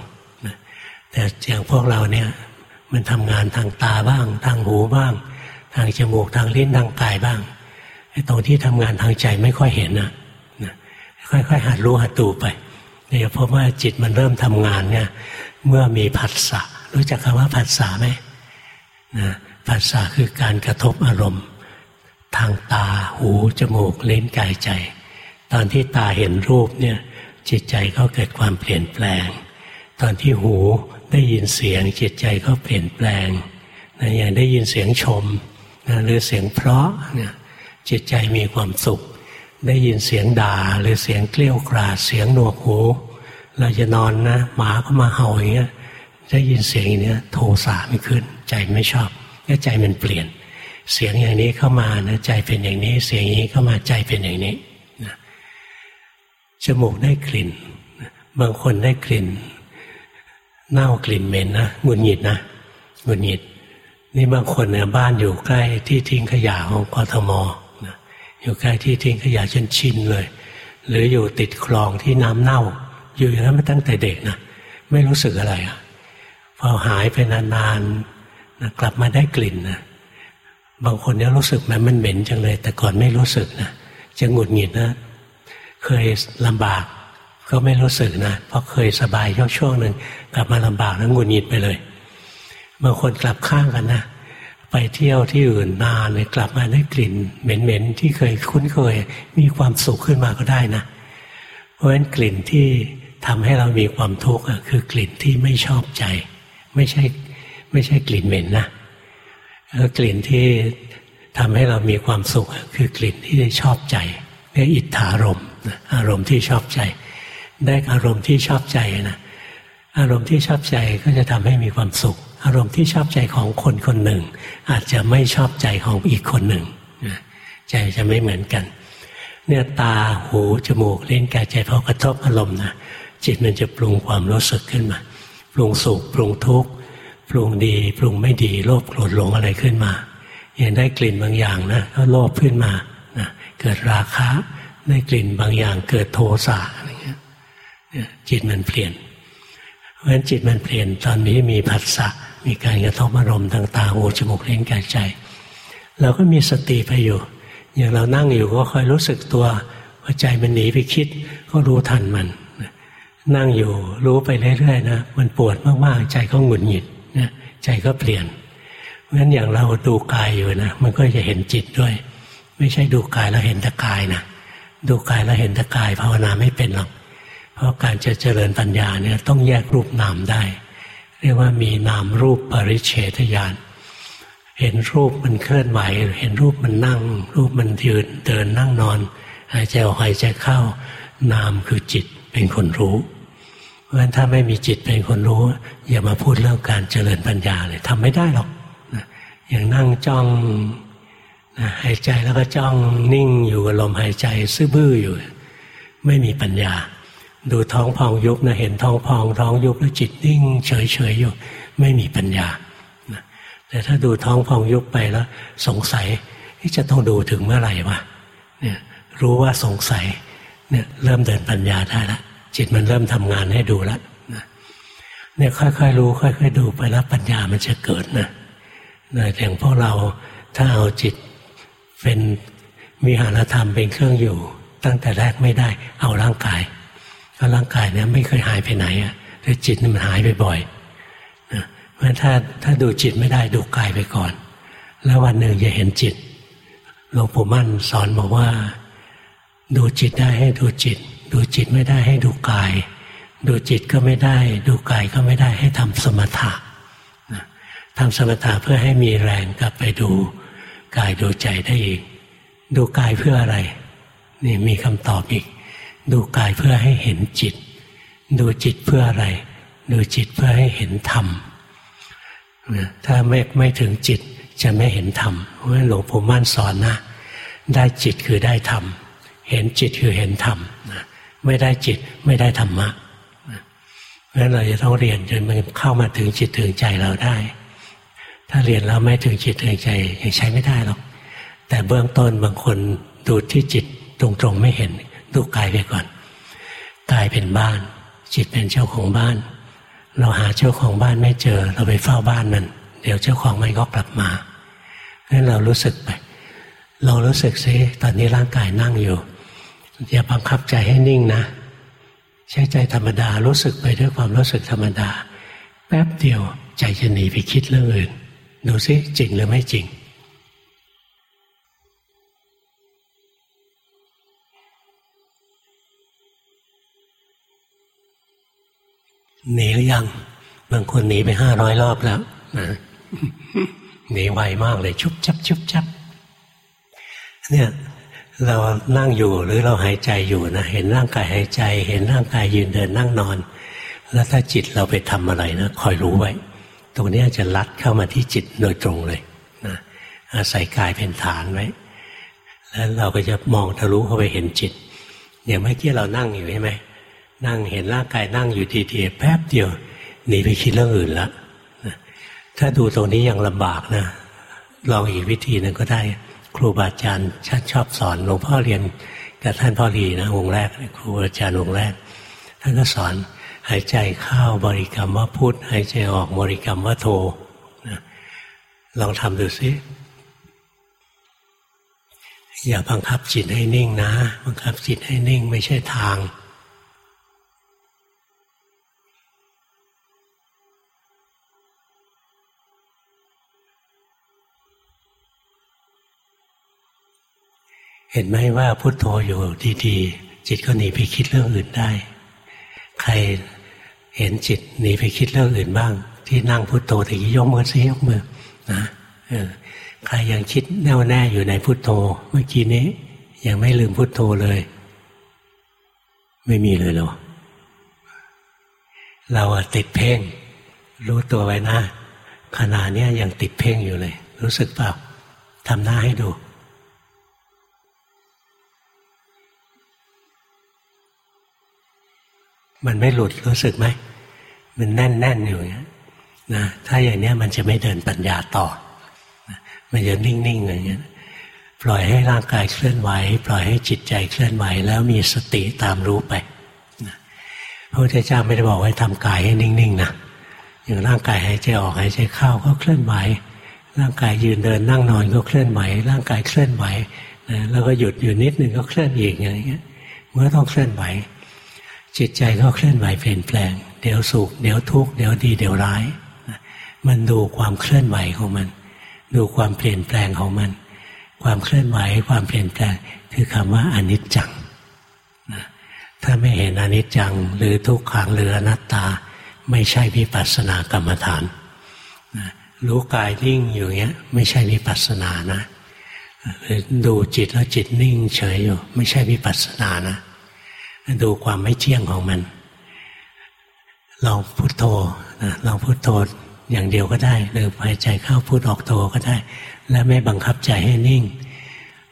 A: แต่อย่างพวกเราเนี่ยมันทำงานทางตาบ้าง ทางหูบ้าง ทางจมูกทางลิ้นทางกายบ้างไอ้ตรงที่ทำงานทางใจไม่ค่อยเห็นนะนะค่อยๆหัดรู้หัดดูไปเนี่ยเพราะว่าจิตมันเริ่มทำงานเนี่ยเมื่อมีผัสสะรู้จักคำว่าผัสสะไหมนะ ผัสสะคือการกระทบอารมณ์ ทางตาหูจมูกลิ้นกายใจ ตอนที่ตาเห็นรูปเนี่ยจิตใจก็เกิดความเปลี่ยนแปลง ตอนที่หูได้ยินเสียงจิตใจก็เปลี่ยนแปลงนะอย่างได้ยินเสียงชมนะหรือเสียงเพราะเนี่ยจิตใจมีความสุข ได้ยินเสียงด่าหรือเสียงเกลี้ยวกราดเสียงหนวกหูเราจะนอนนะหมาก็มาเห่าอย่างเงี้ยได้ยินเสียงอย่างเนี้ยโทสะไม่ขึ้น ใจไม่ชอบ แล้วใจมันเปลี่ยน เสียงอย่างนี้เข้ามานะใจเป็นอย่างนี้ เสียงอย่างนี้เข้ามาใจเป็นอย่างนี้นะจมูกได้กลิ่น บางคนได้กลิ่น เน่ากลิ่นเหม็นนะหงุดหงิดนะหงุดหงิด นี่บางคนเนี่ยบ้านอยู่ใกล้ที่ทิ้งขยะของกทมนะอยู่ใกล้ที่ทิ้งขยะจนชินเลย หรืออยู่ติดคลองที่น้ำเน่า อยู่อย่างนั้นมาตั้งแต่เด็กนะไม่รู้สึกอะไรอะ่ะพอหายไปนานๆ กลับมาได้กลิ่นนะบางคนเนี่ยรู้สึกมันมันเหม็นจังเลย แต่ก่อนไม่รู้สึกนะจะหงุดหงิดนะ เคยลำบากก็ไม่รู้สึกนะเพราะเคยสบายช่วงช่วงหนึ่งกลับมาลำบากแล้วหงุดหงิดไปเลยบางคนกลับข้างกันนะไปเที่ยวที่อื่นนานเลยกลับมาได้กลิ่น เหม็นๆที่เคยคุ้นเคย มีความสุขขึ้นมาก็ได้นะ เพราะฉะนั้นกลิ่นที่ทำให้เรามีความทุกข์คือกลิ่นที่ไม่ชอบใจ ไม่ใช่ ไม่ใช่กลิ่นเหม็นนะแล้วกลิ่นที่ทำให้เรามีความสุขคือกลิ่นที่ชอบใจเรียกอิทธารมอารมณ์ที่ชอบใจ ได้อารมณ์ที่ชอบใจนะอารมณ์ที่ชอบใจก็จะทำให้มีความสุข อารมณ์ที่ชอบใจของคนคนหนึ่ง อาจจะไม่ชอบใจของอีกคนหนึ่งใจจะไม่เหมือนกัน เนี่ยตาหูจมูกเล่นกายใจพอกระทบอารมณ์นะจิตมันจะปรุงความรู้สึกขึ้นมา ปรุงสุขปรุงทุกข์ ปรุงดีปรุงไม่ดี โลภโกรธหลงอะไรขึ้นมาอย่างได้กลิ่นบางอย่างนะก็โลภขึ้นมานะเกิดราคะได้กลิ่นบางอย่างเกิดโทสะอะไรเงี้ยจิตมันเปลี่ยน เพราะฉะนั้นจิตมันเปลี่ยนตอนนี้มีผัสสะมีการกระทบอารมณ์ต่างๆหูจมูกเล่นกายใจเราก็มีสติไปอยู่ อย่างเรานั่งอยู่ก็คอยรู้สึกตัวว่าใจมันหนีไปคิด ก็รู้ทันมัน นั่งอยู่รู้ไปเรื่อยๆนะมันปวดมากๆใจก็หงุดหงิด นะใจก็เปลี่ยนเพราะฉะนั้นอย่างเราดูกายอยู่นะมันก็จะเห็นจิตด้วย ไม่ใช่ดูกายแล้วเห็นแต่กายนะดูกายแล้วเห็นแต่กายภาวนาไม่เป็นหรอก เพราะการจะเจริญปัญญาเนี่ยต้องแยกรูปนามได้ เรียกว่ามีนามรูปปริเฉทญาณเห็นรูปมันเคลื่อนไหว เห็นรูปมันนั่ง รูปมันยืนเดินนั่งนอนหายใจออกหายใจเข้านามคือจิตเป็นคนรู้ ราะฉะนั้นถ้าไม่มีจิตเป็นคนรู้ อย่ามาพูดเรื่องการเจริญปัญญาเลยทำไม่ได้หรอกนะอย่างนั่งจ้องนะหายใจแล้วก็จ้องนิ่งอยู่กับลมหายใจซื่อบื้ออยู่ ไม่มีปัญญา ดูท้องพองยุบนะเห็นท้องพองท้องยุบแล้วจิตนิ่ง เฉยเฉยอยู่ ไม่มีปัญญาแต่ถ้าดูท้องพองยุบไปแล้ว สงสัยที่จะต้องดูถึงเมื่อไหร่วะเนี่ยรู้ว่าสงสัยเนี่ยเริ่มเดินปัญญาได้และ จิตมันเริ่มทำงานให้ดูแล้วนะเนี่ยค่อยๆรู้ ค่อยๆดูไปแล้วปัญญามันจะเกิดนะนะอย่างพวกเราถ้าเอาจิตเป็นมีหารธรรมเป็นเครื่องอยู่ ตั้งแต่แรกไม่ได้ เอาร่างกายเพราะร่างกายเนี่ยไม่เคยหายไปไหนอะแต่จิตนี่มันหายไปบ่อยนะเพราะถ้าถ้าดูจิตไม่ได้ดูกายไปก่อน แล้ววันหนึ่งจะเห็นจิตหลวงปู่มั่นสอนบอกว่า ดูจิตได้ให้ดูจิต ดูจิตไม่ได้ให้ดูกาย ดูจิตก็ไม่ได้ ดูกายก็ไม่ได้ให้ทำสมถะทำสมถะเพื่อให้มีแรงกลับไปดูกายดูใจได้อีก ดูกายเพื่ออะไร นี่มีคำตอบอีก ดูกายเพื่อให้เห็นจิต ดูจิตเพื่ออะไร ดูจิตเพื่อให้เห็นธรรมถ้าไม่ไม่ถึงจิตจะไม่เห็นธรรมเพราะหลวงปู่มั่นสอนนะ ได้จิตคือได้ธรรม เห็นจิตคือเห็นธรรม ไม่ได้จิตไม่ได้ธรรมะเพราะฉะนั้นเราจะต้องเรียนจนมันเข้ามาถึงจิตถึงใจเราได้ ถ้าเรียนแล้วไม่ถึงจิตถึงใจยังใช้ไม่ได้หรอก แต่เบื้องต้นบางคนดูที่จิตตรงๆไม่เห็น ดูกายไปก่อนกายเป็นบ้าน จิตเป็นเจ้าของบ้าน เราหาเจ้าของบ้านไม่เจอ เราไปเฝ้าบ้านมัน เดี๋ยวเจ้าของมันก็กลับมาเพราะฉะนั้นเรารู้สึกไป เรารู้สึกซิตอนนี้ร่างกายนั่งอยู่ อย่าบังคับใจให้นิ่งนะ ใช้ใจธรรมดารู้สึกไปด้วยความรู้สึกธรรมดา แป๊บเดียวใจจะหนีไปคิดเรื่องอื่น ดูซิจริงหรือไม่จริงหนีหรือยังบางคนหนีไปห้าร้อยรอบแล้วนะหนีไวมากเลย ชุบชับชุบชับเนี่ย เรานั่งอยู่หรือเราหายใจอยู่นะเห็นร่างกายหายใจ เห็นร่างกายยืนเดินนั่งนอน แล้วถ้าจิตเราไปทำอะไรนะคอยรู้ไว้ ตรงนี้จะลัดเข้ามาที่จิตโดยตรงเลยนะอาศัยกายเป็นฐานไว้แล้วเราก็จะมองทะลุเข้าไปเห็นจิตอย่างเมื่อกี้เรานั่งอยู่ใช่ไหมนั่งเห็นร่างกายนั่งอยู่ดีๆแป๊บเดียวหนีไปคิดเรื่องอื่นล้วถ้าดูตรงนี้ยังลำบากนะลองอีกวิธีหนึ่งก็ได้ ครูบาอาจารย์ชัดชอบสอนหลวงพ่อเรียนกับท่านพ่อรีนะองค์แรกครูอาจารย์องค์แรก ท่านก็สอนหายใจเข้าบริกรรมว่าพุทหายใจออกบริกรรมว่าโทนะลองทำดูซิอย่าบังคับจิตให้นิ่งนะ บังคับจิตให้นิ่งไม่ใช่ทาง เห็นไหมว่าพุโทโธอยู่ดีๆ จิตก็หนีไปคิดเรื่องอื่นได้ ใครเห็นจิตหนีไปคิดเรื่องอื่นบ้าง ที่นั่งพุโทโธถึงยกมือซิยกมือนะใครยังคิดแน่วแน่อยู่ในพุโทโธ เมื่อกี้นี้ ยังไม่ลืมพุโทโธเลย ไม่มีเลยหรอเราติดเพ่ง รู้ตัวไว้นะขณะนี้ยังติดเพ่งอยู่เลย รู้สึกเปล่าทำหน้าให้ดู มันไม่หลุดรู้สึกไหมมันแน่นแน่นอยู่นะถ้าอย่างเนี้ยมันจะไม่เดินปัญญาต่อมันจะนิ่งๆอย่างนี้ยปล่อยให้ร่างกายเคลื่อนไหว ปล่อยให้จิตใจเคลื่อนไหว แล้วมีสติตามรู้ไปพระพุทธเจ้าไม่ได้บอกให้ทำกายให้นิ่งๆนะอย่างร่างกายหายใจออกหายใจเข้าก็เคลื่อนไหว ร่างกายยืนเดินนั่งนอนก็เคลื่อนไหว ร่างกายเคลื่อนไหวแล้วก็หยุดอยู่นิดหนึ่งก็เคลื่อนอีกอย่างเงี้ยเมื่อต้องเคลื่อนไหว จิตใจก็เคลื่อนไหวเปลี่ยนแปลง เดี๋ยวสุขเดี๋ยวทุกข์เดี๋ยวดีเดี๋ยวร้าย มันดูความเคลื่อนไหวของมัน ดูความเปลี่ยนแปลงของมัน ความเคลื่อนไหวความเปลี่ยนแปลง คือคำว่าอนิจจังถ้าไม่เห็นอนิจจังหรือทุกขังหรืออนัตตา ไม่ใช่วิปัสสนากรรมฐานรู้กายนิ่งอยู่เงี้ย ไม่ใช่วิปัสสนานะดูจิตแล้วจิตนิ่งเฉยอยู่ ไม่ใช่วิปัสสนานะ ดูความไม่เที่ยงของมันลองพุโทโธนะลองพุโทโธอย่างเดียวก็ได้หรือหายใจเข้าพุทออกโธก็ได้ และไม่บังคับใจให้นิ่ง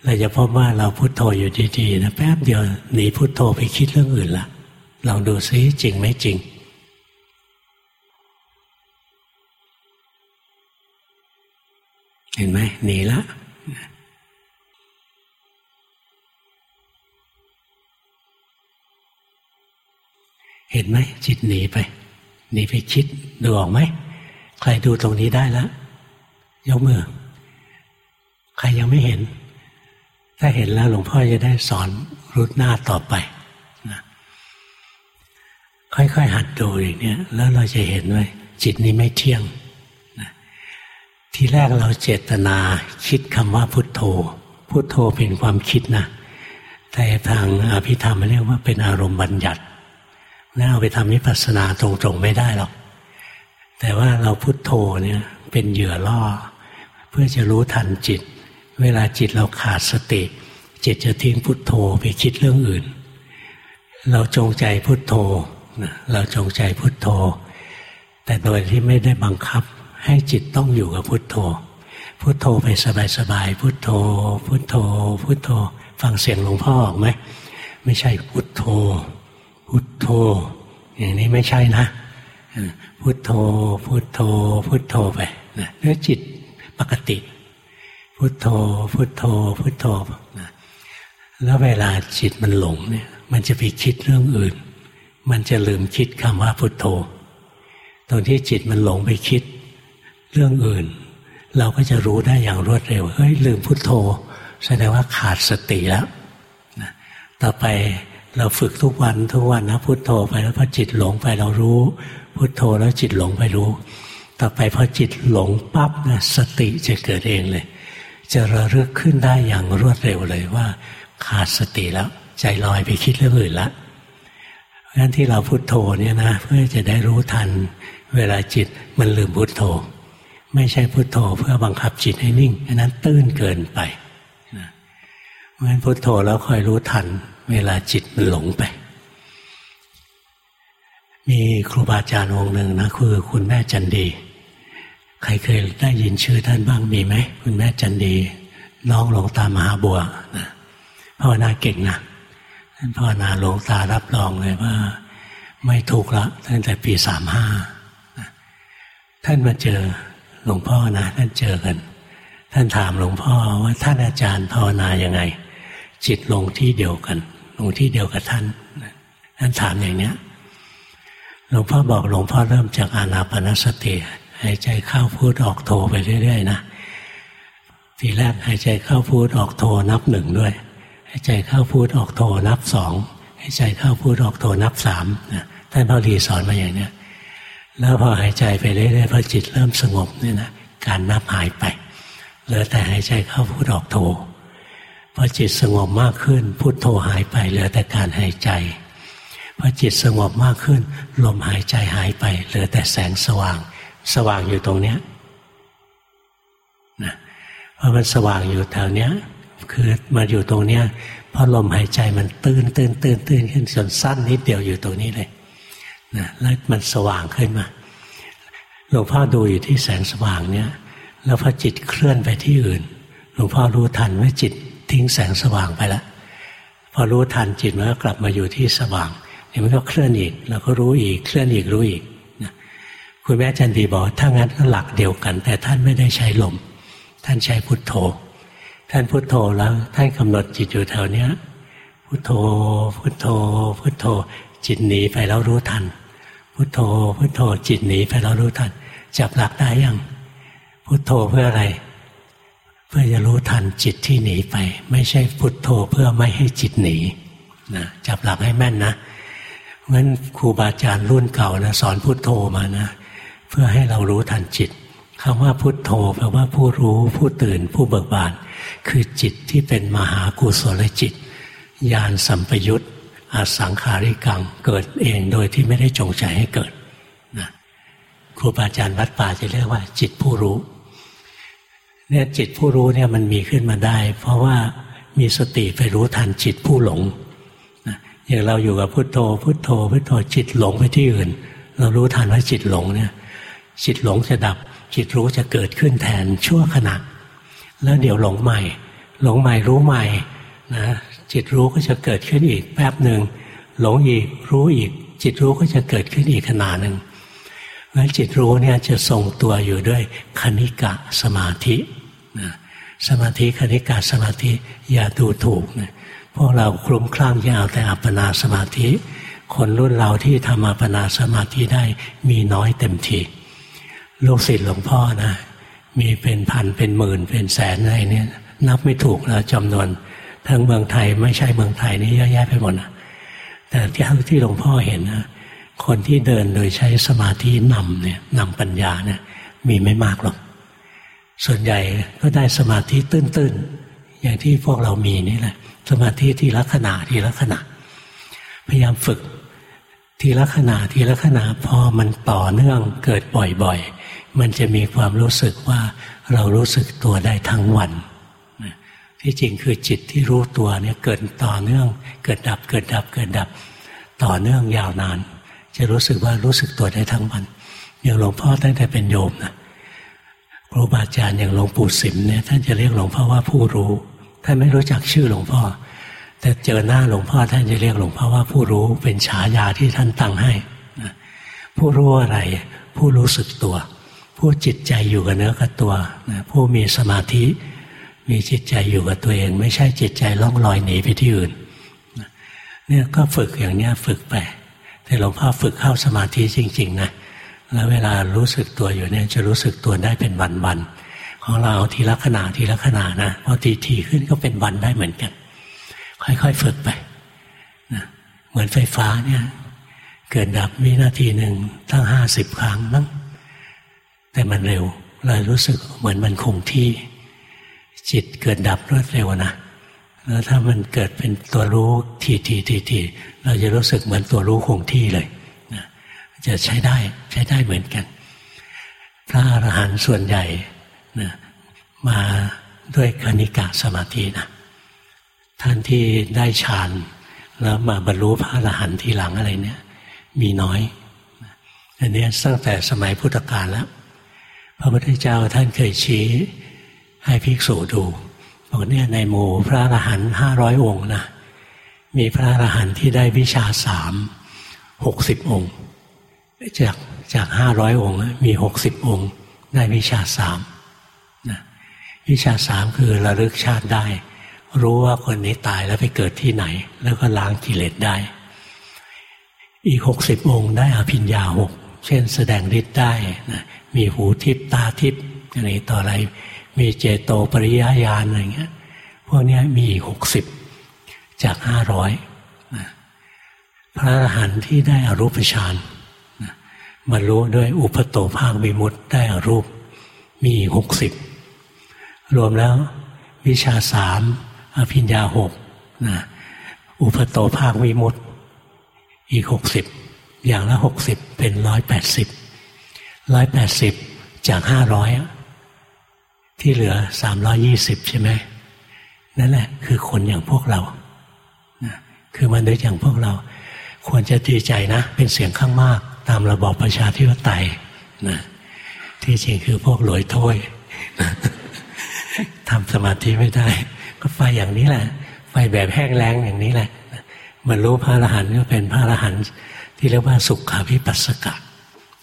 A: เราจะพบว่าเราพุโทโธอยู่ดีๆนะแป๊บเดียวหนีพุโทโธไปคิดเรื่องอื่นละลองดูซิจริงไหมจริงเห็นไหมหนีละ เห็นไหมจิตหนีไปหนีไปคิดดูออกไหมใครดูตรงนี้ได้แล้วยกมือ ใครยังไม่เห็น ถ้าเห็นแล้วหลวงพ่อจะได้สอนรุดหน้าต่อไปนะค่อยๆหัดดูอย่างนี้แล้วเราจะเห็นว่าจิตนี้ไม่เที่ยงนะทีแรกเราเจตนาคิดคำว่าพุทโธ พุทโธเป็นความคิดนะแต่ทางอภิธรรมเรียกว่าเป็นอารมณ์บัญญัติ แล้วเอาไปทำวิปัสสนาตรงๆไม่ได้หรอก แต่ว่าเราพุโทโธเนี่ยเป็นเหยื่อล่อ เพื่อจะรู้ทันจิต เวลาจิตเราขาดสติ จิตจะทิ้งพุทโธไปคิดเรื่องอื่น เราจงใจพุทโธเราจงใจพุทโธ แต่โดยที่ไม่ได้บังคับให้จิตต้องอยู่กับพุทโธ พุทโธไปสบายๆพุทโธ พุทโธ พุทโธ ฟังเสียงหลวงพ่อออกไหมไม่ใช่พุทโธ พุทโธ อย่างนี้ไม่ใช่นะพุทโธ พุทโธ พุทโธไปนะด้วยจิตปกติ พุทโธ พุทโธ พุทโธนะแล้วเวลาจิตมันหลงเนี่ย มันจะไปคิดเรื่องอื่น มันจะลืมคิดคำว่าพุทโธ ตรงที่จิตมันหลงไปคิดเรื่องอื่น เราก็จะรู้ได้อย่างรวดเร็ว เฮ้ยลืมพุทโธ แสดงว่าขาดสติแล้วต่อไป เราฝึกทุกวันทุกวันนะพุโทโธไปแล้วพอจิตหลงไปเรารู้ พุโทโธแล้วจิตหลงไปรู้ ต่อไปพอจิตหลงปั๊บนะสติจะเกิดเองเลย จะระลึกขึ้นได้อย่างรวดเร็วเลยว่า ขาดสติแล้ว ใจลอยไปคิดเรื่องอื่นละเพราะฉะนั้นที่เราพุโทโธเนี่ยนะเพื่อจะได้รู้ทัน เวลาจิตมันลืมพุโทโธ ไม่ใช่พุโทโธเพื่อบังคับจิตให้นิ่งอันนั้นตื้นเกินไป ราะฉะนั้นพุโทโธแล้วคอยรู้ทัน เวลาจิตมันหลงไป มีครูบาอาจารย์องค์หนึ่งนะคือคุณแม่จันดี ใครเคยได้ยินชื่อท่านบ้างมีไหมคุณแม่จันดี น้องหลวงตามหาบัวนะภาวนาเก่งนะท่านภาวนาหลวงตารับรองเลยว่า ไม่ถูกละตั้งแต่ปีสามห้าท่านมาเจอหลวงพ่อนะ ท่านเจอกัน ท่านถามหลวงพ่อว่าท่านอาจารย์ภาวนายังไง จิตลงที่เดียวกัน ลงที่เดียวกับท่านท่านถามอย่างเนี้ยหลวงพ่อบอกหลวงพ่อเริ่มจากอานาปนสติหายใจเข้าพูดออกโทไปเรื่อยๆนะทีแรกหายใจเข้าพูดออกโทนับหนึ่งด้วยหายใจเข้าพูดออกโทนับสองหายใจเข้าพูดออกโทนับสามนะท่านพ่อรีสอนมาอย่างเนี้ยแล้วพอหายใจไปเรื่อยๆพอจิตเริ่มสงบเนี่ยนะการนับหายไปเหลือแต่หายใจเข้าพูดออกโท พอจิตสงบมากขึ้น พุทโธหายไปเหลือแต่การหายใจพอจิตสงบมากขึ้น ลมหายใจหายไป เหลือแต่แสงสว่าง สว่างอยู่ตรงเนี้ยนะเพราะมันสว่างอยู่แถวเนี้ย คือมาอยู่ตรงเนี้ยพอลมหายใจมันตื้นตื้นตื้นตื้นขึ้นจนสั้นนิดเดียวอยู่ตรงนี้เลยนะแล้วมันสว่างขึ้นมาหลวงพ่อดูอยู่ที่แสงสว่างเนี้ยแล้วพอจิตเคลื่อนไปที่อื่นหลวงพ่อรู้ทันว่าจิต ทิ้งแสงสว่างไปแล้วพอรู้ทันจิตมันก็กลับมาอยู่ที่สว่างเดี๋ยวมันก็เคลื่อนอีกเราก็รู้อีกเคลื่อนอีกรู้อีกนะคุณแม่จันดีบอกถ้างั้นก็หลักเดียวกัน แต่ท่านไม่ได้ใช้ลม ท่านใช้พุทโธ ท่านพุทโธแล้วท่านกำหนดจิตอยู่แถวเนี้ยพุทโธพุทโธพุทโธ จิตหนีไปแล้วรู้ทัน พุทโธพุทโธจิตหนีไปแล้วรู้ทัน จับหลักได้ยังพุทโธเพื่ออะไร เพื่อจะรู้ทันจิตที่หนีไป ไม่ใช่พุทโธเพื่อไม่ให้จิตหนีนะจับหลักให้แม่นนะงั้นครูบาอาจารย์รุ่นเก่านะสอนพุทโธมานะ เพื่อให้เรารู้ทันจิตคำว่าพุทโธแปลว่าผู้รู้ผู้ตื่นผู้เบิกบาน คือจิตที่เป็นมหากุศลจิตญาณสัมปยุตอาสังขาริกังเกิดเองโดยที่ไม่ได้จงใจให้เกิดนะครูบาอาจารย์วัดป่าจะเรียกว่า จิตผู้รู้ เนี่ยจิตผู้รู้เนี่ยมันมีขึ้นมาได้ เพราะว่ามีสติไปรู้ทันจิตผู้หลงอย่างเราอยู่กับพุทโธ พุทโธ พุทโธจิตหลงไปที่อื่น เรารู้ทันว่าจิตหลงเนี่ยจิตหลงจะดับ จิตรู้จะเกิดขึ้นแทนชั่วขณะ แล้วเดี๋ยวหลงใหม่ หลงใหม่รู้ใหม่นะจิตรู้ก็จะเกิดขึ้นอีกแป๊บหนึ่งหลงอีกรู้อีก จิตรู้ก็จะเกิดขึ้นอีกขณะหนึ่งเพราะจิตรู้เนี่ยจะทรงตัวอยู่ด้วยคณิกะสมาธิ นะสมาธิคณิกะสมาธิอย่าดูถูกนะพวกเราคลุ้มคลั่งยาแต่อัปปนาสมาธิ คนรุ่นเราที่ทำอัปปนาสมาธิได้มีน้อยเต็มทีลูกศิษย์หลวงพ่อนะ มีเป็นพันเป็นหมื่นเป็นแสนอะไรเนี่ยนับไม่ถูกแล้วจำนวน ทั้งเมืองไทยไม่ใช่เมืองไทยนี่เยอะแยะไปหมดนะแต่ที่ที่หลวงพ่อเห็นนะคนที่เดินโดยใช้สมาธินำเนี่ยนำปัญญาเนี่ยมีไม่มากหรอก ส่วนใหญ่ก็ได้สมาธิตื้นๆ อย่างที่พวกเรามีนี่แหละ สมาธิทีละขณะทีละขณะ พยายามฝึกทีละขณะทีละขณะพอมันต่อเนื่องเกิดบ่อยๆ มันจะมีความรู้สึกว่าเรารู้สึกตัวได้ทั้งวันที่จริงคือจิตที่รู้ตัวเนี่ยเกิดต่อเนื่อง เกิดดับเกิดดับเกิดดับต่อเนื่องยาวนาน จะรู้สึกว่ารู้สึกตัวได้ทั้งวันอย่างหลวงพ่อตั้งแต่เป็นโยมนะ ครูบาอาจารย์อย่างหลวงปู่สิมเนี่ยท่านจะเรียกหลวงพ่อว่าผู้รู้ท่านไม่รู้จักชื่อหลวงพ่อ แต่เจอหน้าหลวงพ่อท่านจะเรียกหลวงพ่อว่าผู้รู้เป็นฉายาที่ท่านตั้งให้ผู้รู้อะไร ผู้รู้สึกตัว ผู้จิตใจอยู่กับเนื้อกับตัวผู้มีสมาธิ มีจิตใจอยู่กับตัวเอง ไม่ใช่จิตใจล่องลอยหนีไปที่อื่นเนี่ยก็ฝึกอย่างนี้ฝึกไปแต่หลวงพ่อฝึกเข้าสมาธิจริง ๆ นะ แล้วเวลารู้สึกตัวอยู่เนี่ยจะรู้สึกตัวได้เป็นวันๆของเราทีละขณะทีละขณะนะพอทีทีขึ้นก็เป็นวันได้เหมือนกัน ค่อยๆฝึกไปนะเหมือนไฟฟ้าเนี่ยเกิดดับวินาทีหนึ่งตั้งห้าสิบครั้งมั้งแต่มันเร็วเรารู้สึกเหมือนมันคงที่ จิตเกิดดับรวดเร็วนะแล้วถ้ามันเกิดเป็นตัวรู้ทีทีทีทีเราจะรู้สึกเหมือนตัวรู้คงที่เลย จะใช้ได้ใช้ได้เหมือนกัน พระอรหันต์ส่วนใหญ่นะมาด้วยคณิกาสมาธินะท่านที่ได้ฌานแล้วมาบรรลุพระอรหันต์ทีหลังอะไรเนี่ย มีน้อยอันนี้ตั้งแต่สมัยพุทธกาลแล้ว พระพุทธเจ้าท่านเคยชี้ให้ภิกษุดูบอกเนี่ยในหมู่พระอรหันต์ห้าร้อยองค์นะมีพระอรหันต์ที่ได้วิชาสามหกสิบองค์ จากจากห้าร้อยองค์ มีหกสิบองค์ ได้วิชาสามนะวิชาสามคือระลึกชาติได้ รู้ว่าคนนี้ตายแล้วไปเกิดที่ไหน แล้วก็ล้างกิเลสได้ อีกหกสิบองค์ได้อภิญญาหกเช่นแสดงฤทธิ์ได้นะมีหูทิพตาทิพอะไรต่ออะไร มีเจโตปริยญาณอะไรเงี้ยพวกนี้มีหกสิบจากห้าร้อยพระอรหันต์ที่ได้อรูปฌาน บรรลุด้วยอุปโตภาควิมุตได้อรูป มีหกสิบรวมแล้ว วิชาสามอภิญญาหกนะอุปโตภาควิมุตอีกหกสิบอย่างละหกสิบเป็นร้อยแปดสิบร้อยแปดสิบจากห้าร้อยที่เหลือสามร้อยี่สิบใช่ไหมนั่นแหละ คือคนอย่างพวกเราคือมันุษย์อย่างพวกเรา ควรจะดีใจนะ เป็นเสียงข้างมาก ตามระบอบประชาธิปไตยนะที่จริงคือพวกหลอยถ้วยทำสมาธิไม่ได้ ก็ไฟอย่างนี้แหละไฟแบบแห้งแล้งอย่างนี้แหละมันรู้พระอรหันต์ก็เป็นพระอรหันต์ที่เรียกว่าสุขาพิปัสสกะ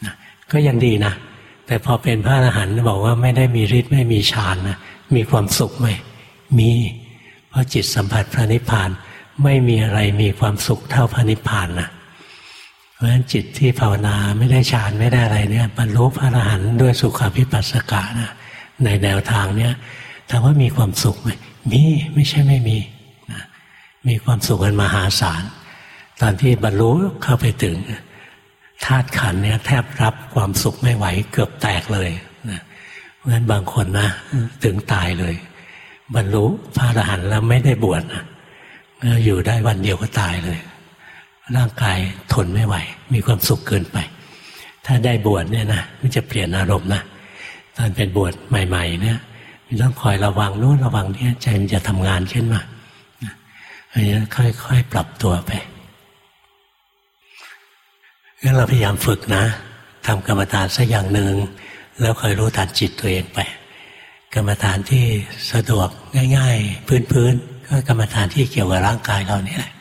A: นะก็ยังดีนะแต่พอเป็นพระอรหันต์บอกว่าไม่ได้มีฤทธิ์ไม่มีฌานนะมีความสุขไหมมี เพราะจิตสัมผัสพระนิพพานไม่มีอะไรมีความสุขเท่าพระนิพพานนะ เพราะฉะนั้นจิตที่ภาวนาไม่ได้ฌานไม่ได้อะไรเนี่ยบรรลุพระอรหันต์ด้วยสุขาพิปัสสกะนะในแนวทางเนี่ยถามว่ามีความสุขไหมมีไม่ใช่ไม่มีนะมีความสุขกันมหาศาลตอนที่บรรลุเข้าไปถึงธาตุขันเนี่ยแทบรับความสุขไม่ไหวเกือบแตกเลยนะเพราะฉะนั้นบางคนนะถึงตายเลย บรรลุพระอรหันต์แล้วไม่ได้บวชนะอยู่ได้วันเดียวก็ตายเลย ร่างกายทนไม่ไหว มีความสุขเกินไป ถ้าได้บวชเนี่ยนะมันจะเปลี่ยนอารมณ์นะตอนเป็นบวชใหม่ ๆ เนี่ยมันต้องคอยระวังโน้นระวังนี่ใจมันจะทำงานขึ้นมาเพราะฉะนั้นค่อย ๆ ปรับตัวไปงั้นเราพยายามฝึกนะทำกรรมฐานสักอย่างหนึ่งแล้วคอยรู้ทันจิตตัวเองไป กรรมฐานที่สะดวกง่าย ๆ พื้นๆก็กรรมฐานที่เกี่ยวกับร่างกายเราเนี่ยหละ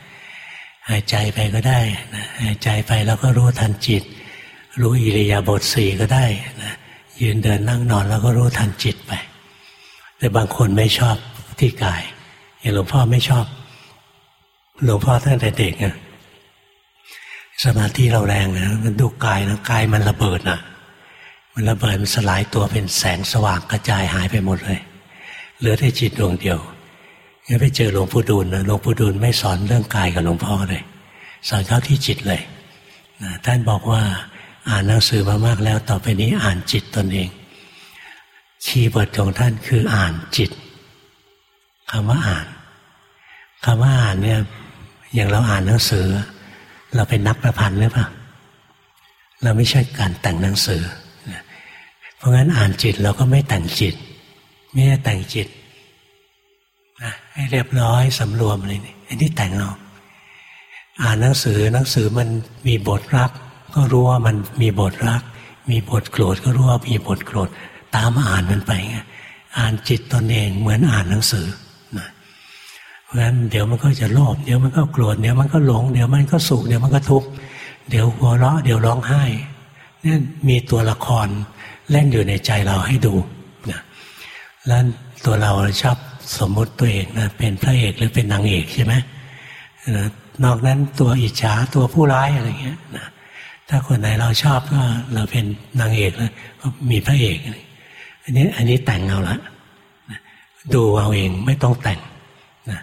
A: หายใจไปก็ได้นะหายใจไปแล้วก็รู้ทันจิต รู้อิริยาบถสี่ก็ได้นะยืนเดินนั่งนอนแล้วก็รู้ทันจิตไป แต่บางคนไม่ชอบที่กายอย่างหลวงพ่อไม่ชอบ หลวงพ่อตั้งแต่เด็กนะสมาธิเราแรงนะมันดูกายนะกายมันระเบิดนะมันระเบิดมันสลายตัวเป็นแสงสว่างกระจายหายไปหมดเลย เหลือแต่จิตดวงเดียว งั้นไปเจอหลวงปู่ดูลนะหลวงปู่ดูลไม่สอนเรื่องกายกับหลวงพ่อเลย สอนเข้าที่จิตเลยนะท่านบอกว่าอ่านหนังสือมามากแล้ว ต่อไปนี้อ่านจิตตนเอง keyword ของท่านคืออ่านจิตคำว่าอ่านคำว่าอ่านเนี่ยอย่างเราอ่านหนังสือ เราเป็นนักประพันธ์หรือเปล่าเราไม่ใช่การแต่งหนังสือ เพราะงั้นอ่านจิตเราก็ไม่แต่งจิต ไม่ได้แต่งจิต ให้เรียบร้อยสำรวมอะไรนี่อันนี้แต่งเราอ่านหนังสือหนังสือมันมีบทรัก ก็รู้ว่ามันมีบทรัก มีบทโกรธก็รู้ว่ามีบทโกรธ ตามอ่านมันไปไงอ่านจิตตนเองเหมือนอ่านหนังสือนะเพราะฉะนั้นเดี๋ยวมันก็จะโลภเดี๋ยวมันก็โกรธเดี๋ยวมันก็หลง เดี๋ยวมันก็สุขเดี๋ยวมันก็ทุกข์เดี๋ยวหัวเราะเดี๋ยวร้องไห้นี่มีตัวละครเล่นอยู่ในใจเราให้ดูนะแล้วตัวเราชอบ สมมุติตัวเองนะเป็นพระเอกหรือเป็นนางเอกใช่ไหมนอกนั้นตัวอิจฉาตัวผู้ร้ายอะไรเงี้ยนะถ้าคนไหนเราชอบก็เราเป็นนางเอกแล้วก็มีพระเอก อันนี้อันนี้แต่งเอาละดูเอาเองไม่ต้องแต่งนะ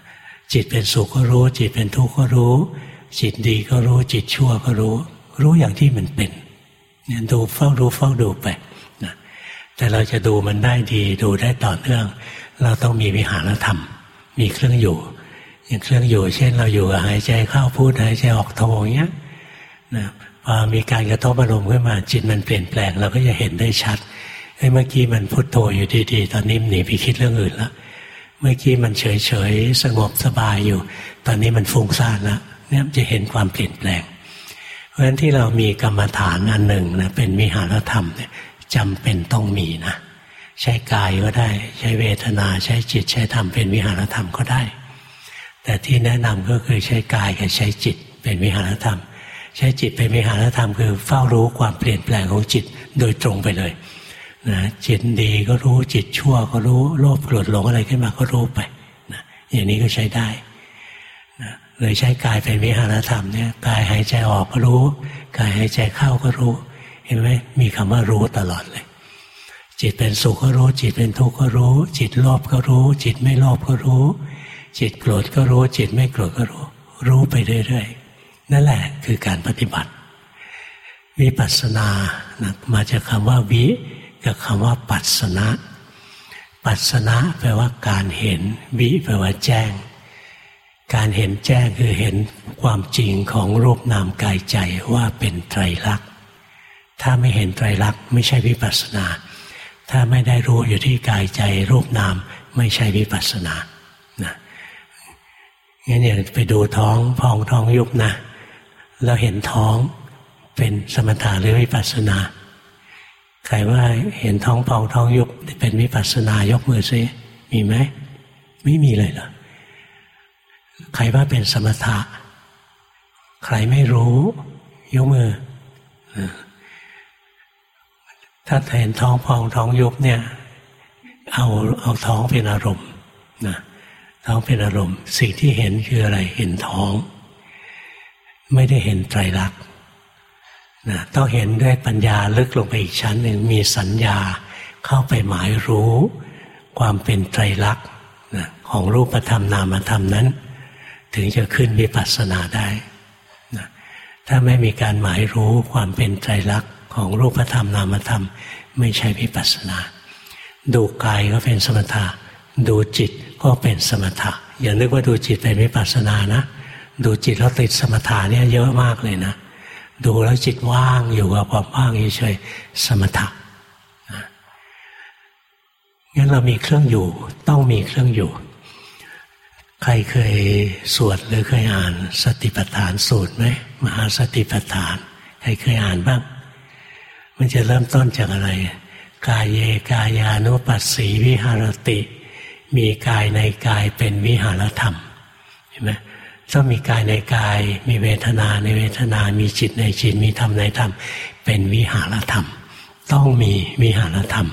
A: จิตเป็นสุขก็รู้ จิตเป็นทุกข์ก็รู้ จิตดีก็รู้ จิตชั่วก็รู้ รู้อย่างที่มันเป็นเนี่ยดูเฝ้ารู้เฝ้าดูไปนะแต่เราจะดูมันได้ดีดูได้ต่อเนื่อง เราต้องมีวิหารธรรม มีเครื่องอยู่อย่างเครื่องอยู่ เช่น เราอยู่หายใจเข้าพูดหายใจออกโทอย่างเงี้ยนะพอมีการกระทบอารมณ์ขึ้นมาจิตมันเปลี่ยนแปลง เราก็จะเห็นได้ชัดเฮ้ยเมื่อกี้มันพุโทโธอยู่ดีๆ ตอนนี้หนีไปคิดเรื่องอื่นล้วเมื่อกี้มันเฉยๆสงบสบายอยู่ ตอนนี้มันฟุ้งซ่านล้วเนี่ยจะเห็นความเปลี่ยนแปลง เพราะฉะนั้นที่เรามีกรรมฐานอันหนึ่งนะเป็นวิหารธรรมเนี่ยจำเป็นต้องมีนะ ใช้กายก็ได้ ใช้เวทนาใช้จิตใช้ธรรมเป็นวิหารธรรมก็ได้ แต่ที่แนะนำก็คือใช้กายกับใช้จิตเป็นวิหารธรรม ใช้จิตเป็นวิหารธรรม คือเฝ้ารู้ความเปลี่ยนแปลงของจิตโดยตรงไปเลยนะจิตดีก็รู้จิตชั่วก็รู้โลภโกรธหลงอะไรขึ้นมาก็รู้ไปนะอย่างนี้ก็ใช้ได้นะเลยใช้กายเป็นวิหารธรรมเนี่ยกายหายใจออกก็รู้ กายหายใจเข้าก็รู้ เห็นไหมมีคำว่ารู้ตลอดเลย จิตเป็นสุขก็รู้ จิตเป็นทุกข์ก็รู้ จิตโลภก็รู้ จิตไม่โลภก็รู้ จิตโกรธก็รู้ จิตไม่โกรธก็รู้ รู้ไปเรื่อยๆนั่นแหละคือการปฏิบัติ วิปัสสนานะมาจากคำว่าวิกับคำว่าปัสสนะปัสสนะแปลว่าการเห็น วิแปลว่าแจ้ง การเห็นแจ้งคือเห็นความจริงของรูปนามกายใจว่าเป็นไตรลักษณ์ถ้าไม่เห็นไตรลักษณ์ไม่ใช่วิปัสสนา ถ้าไม่ได้รู้อยู่ที่กายใจรูปนามไม่ใช่วิปัสสนานะงั้นอย่าไปดูท้องพองท้องยุบนะ เราเห็นท้องเป็นสมถะหรือวิปัสสนาใครว่าเห็นท้องพองท้องยุบเป็นวิปัสสนายกมือซิมีไหมไม่มีเลยเหรอใครว่าเป็นสมถะ ใครไม่รู้ ยกมือ ถ้าเห็นท้องพองท้องยุบเนี่ย เอาเอาท้องเป็นอารมณ์นะท้องเป็นอารมณ์ สิ่งที่เห็นคืออะไรเห็นท้อง ไม่ได้เห็นไตรลักษณ์นะต้องเห็นด้วยปัญญาลึกลงไปอีกชั้นหนึ่งมีสัญญาเข้าไปหมายรู้ ความเป็นไตรลักษณ์นะของรูปธรรมนามธรรมนั้น ถึงจะขึ้นวิปัสสนาได้นะถ้าไม่มีการหมายรู้ความเป็นไตรลักษณ์ ของรูปธรรมนามธรรม ไม่ใช่วิปัสสนา ดูกายก็เป็นสมถะดูจิตก็เป็นสมถะอย่านึกว่าดูจิตเป็นวิปัสสนานะ ดูจิตแล้วติดสมถะเนี่ยเยอะมากเลยนะดูแล้วจิตว่างอยู่กับความว่างเฉยๆสมถะงั้นเรามีเครื่องอยู่ต้องมีเครื่องอยู่ ใครเคยสวดหรือเคยอ่านสติปัฏฐานสูตรไหมมหาสติปัฏฐาน ใครเคยอ่านบ้าง มันจะเริ่มต้นจากอะไร กายเยกายานุปัสสีวิหารติ มีกายในกายเป็นวิหารธรรมเห็นไหมต้องมีกายในกาย มีเวทนาในเวทนา มีจิตในจิต มีธรรมในธรรม เป็นวิหารธรรม ต้องมีวิหารธรรม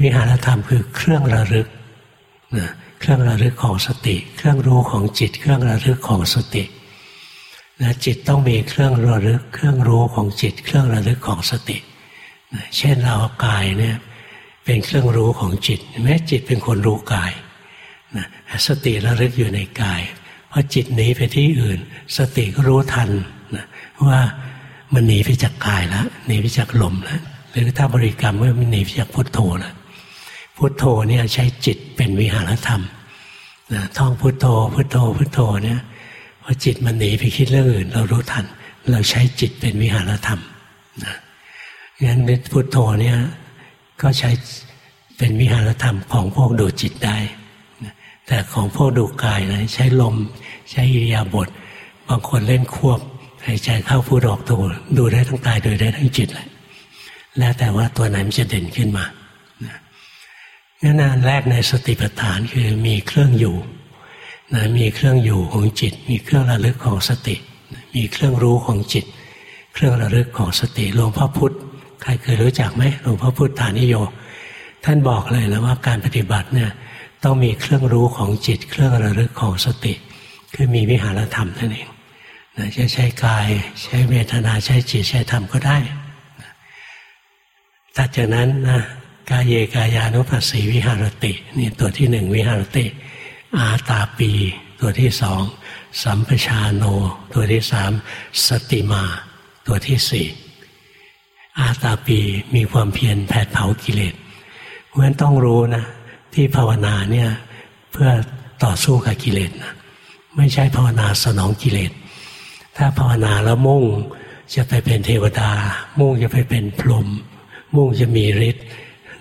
A: วิหารธรรมคือเครื่องระลึกนะเครื่องระลึกของสติ เครื่องรู้ของจิต เครื่องระลึกของสติ นะจิตต้องมีเครื่องระลึก เครื่องรู้ของจิต เครื่องระลึกของสตินะเช่นเรากายเนี่ยเป็นเครื่องรู้ของจิต แม้จิตเป็นคนรู้กายนะสติระลึกอยู่ในกายพอจิตหนีไปที่อื่น สติก็รู้ทันนะว่ามันหนีไปจากกายแล้วหนีไปจากลมแล้วหรือถ้าบริกรรมว่ามันหนีไปจากพุทโธแล้วพุทโธเนี่ยใช้จิตเป็นวิหารธรรมนะท่องพุทโธพุทโธพุทโธเนี่ย อจิตมันหนีไปคิดเรื่องอื่น เรารู้ทัน เราใช้จิตเป็นวิหารธรรมนะงั้นพุทโธเนี่ยก็ใช้เป็นวิหารธรรมของพวกดูจิตได้ แต่ของพวกดูกายนะใช้ลมใช้อิริยาบถบางคนเล่นควบหายใจเข้าพูดออกตัวดูได้ทั้งกายโดยได้ทั้งจิตแหละแล้วแต่ว่าตัวไหนมันจะเด่นขึ้นมางั้นอันแรกในสติปัฏฐานคือมีเครื่องอยู่ นะมีเครื่องอยู่ของจิต มีเครื่องระลึกของสติ มีเครื่องรู้ของจิต เครื่องระลึกของสติหลวงพ่อพุธใครเคยรู้จักไหมหลวงพ่อพุทธานิโย ท่านบอกเลยแล้วว่าการปฏิบัติเนี่ยต้องมีเครื่องรู้ของจิต เครื่องระลึกของสติ คือมีวิหารธรรมนั่นเองนะจะใช้กายใช้เวทนาใช้จิตใช้ธรรมก็ได้ถัดจากนั้นนะกายเยกายานุปัสสีวิหารตินี่ตัวที่หนึ่งวิหารติ อาตาปี ตัวที่สองสัมปชาโน ตัวที่สามสติมา ตัวที่สี่อาตาปีมีความเพียรแผดเผากิเลสเพราะฉะนั้นต้องรู้นะ ที่ภาวนาเนี่ยเพื่อต่อสู้กับกิเลสนะไม่ใช่ภาวนาสนองกิเลส ถ้าภาวนาแล้วมุ่งจะไปเป็นเทวดา มุ่งจะไปเป็นพรหมมุ่งจะมีฤทธิ์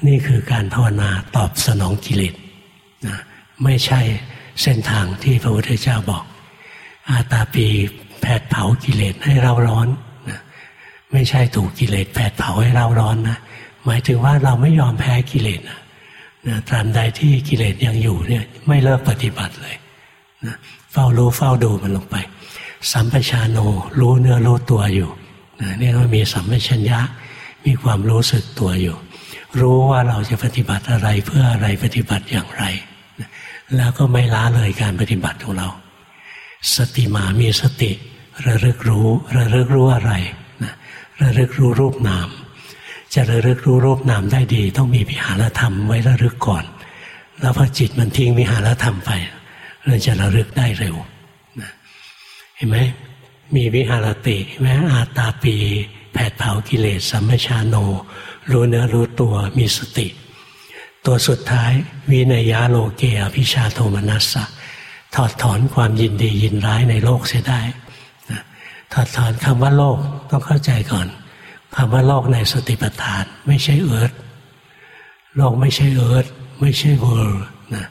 A: นี่คือการภาวนาตอบสนองกิเลส ไม่ใช่เส้นทางที่พระพุทธเจ้าบอก อาตาปีแผดเผากิเลสให้เราร้อนไม่ใช่ถูกกิเลสแผดเผาให้เราร้อนนะหมายถึงว่าเราไม่ยอมแพ้กิเลสนะตามใดที่กิเลสยังอยู่เนี่ยไม่เลิกปฏิบัติเลยนะเฝ้ารู้เฝ้าดูมันลงไป สัมปชานโนรู้เนื้อรู้ตัวอยู่นะนี่เรามีสัมปชัญญะมีความรู้สึกตัวอยู่ รู้ว่าเราจะปฏิบัติอะไรเพื่ออะไรปฏิบัติอย่างไร แล้วก็ไม่ล้าเลยการปฏิบัติของเรา สติมามีสติ ระลึกรู้ ระลึกรู้อะไรนะระลึกรู้รูปนาม จะระลึกรู้รูปนามได้ดี ต้องมีวิหารธรรมไว้ระลึกก่อน แล้วพอจิตมันทิ้งวิหารธรรมไปเราจะระลึกได้เร็วนะเห็นไหมมีวิหารติแม้อาตาปี แผดเผากิเลสสัมมชาโน รู้เนื้อรู้ตัวมีสติ ตัวสุดท้าย วิเนยยะ โลเกอภิชฌาโทมนัสสัง ถอดถอนความยินดียินร้ายในโลกเสียได้ถอดถอนคำว่าโลกต้องเข้าใจก่อนคำว่าโลกในสติปัฏฐาน ไม่ใช่ earth โลกไม่ใช่ earth ไม่ใช่ world นะ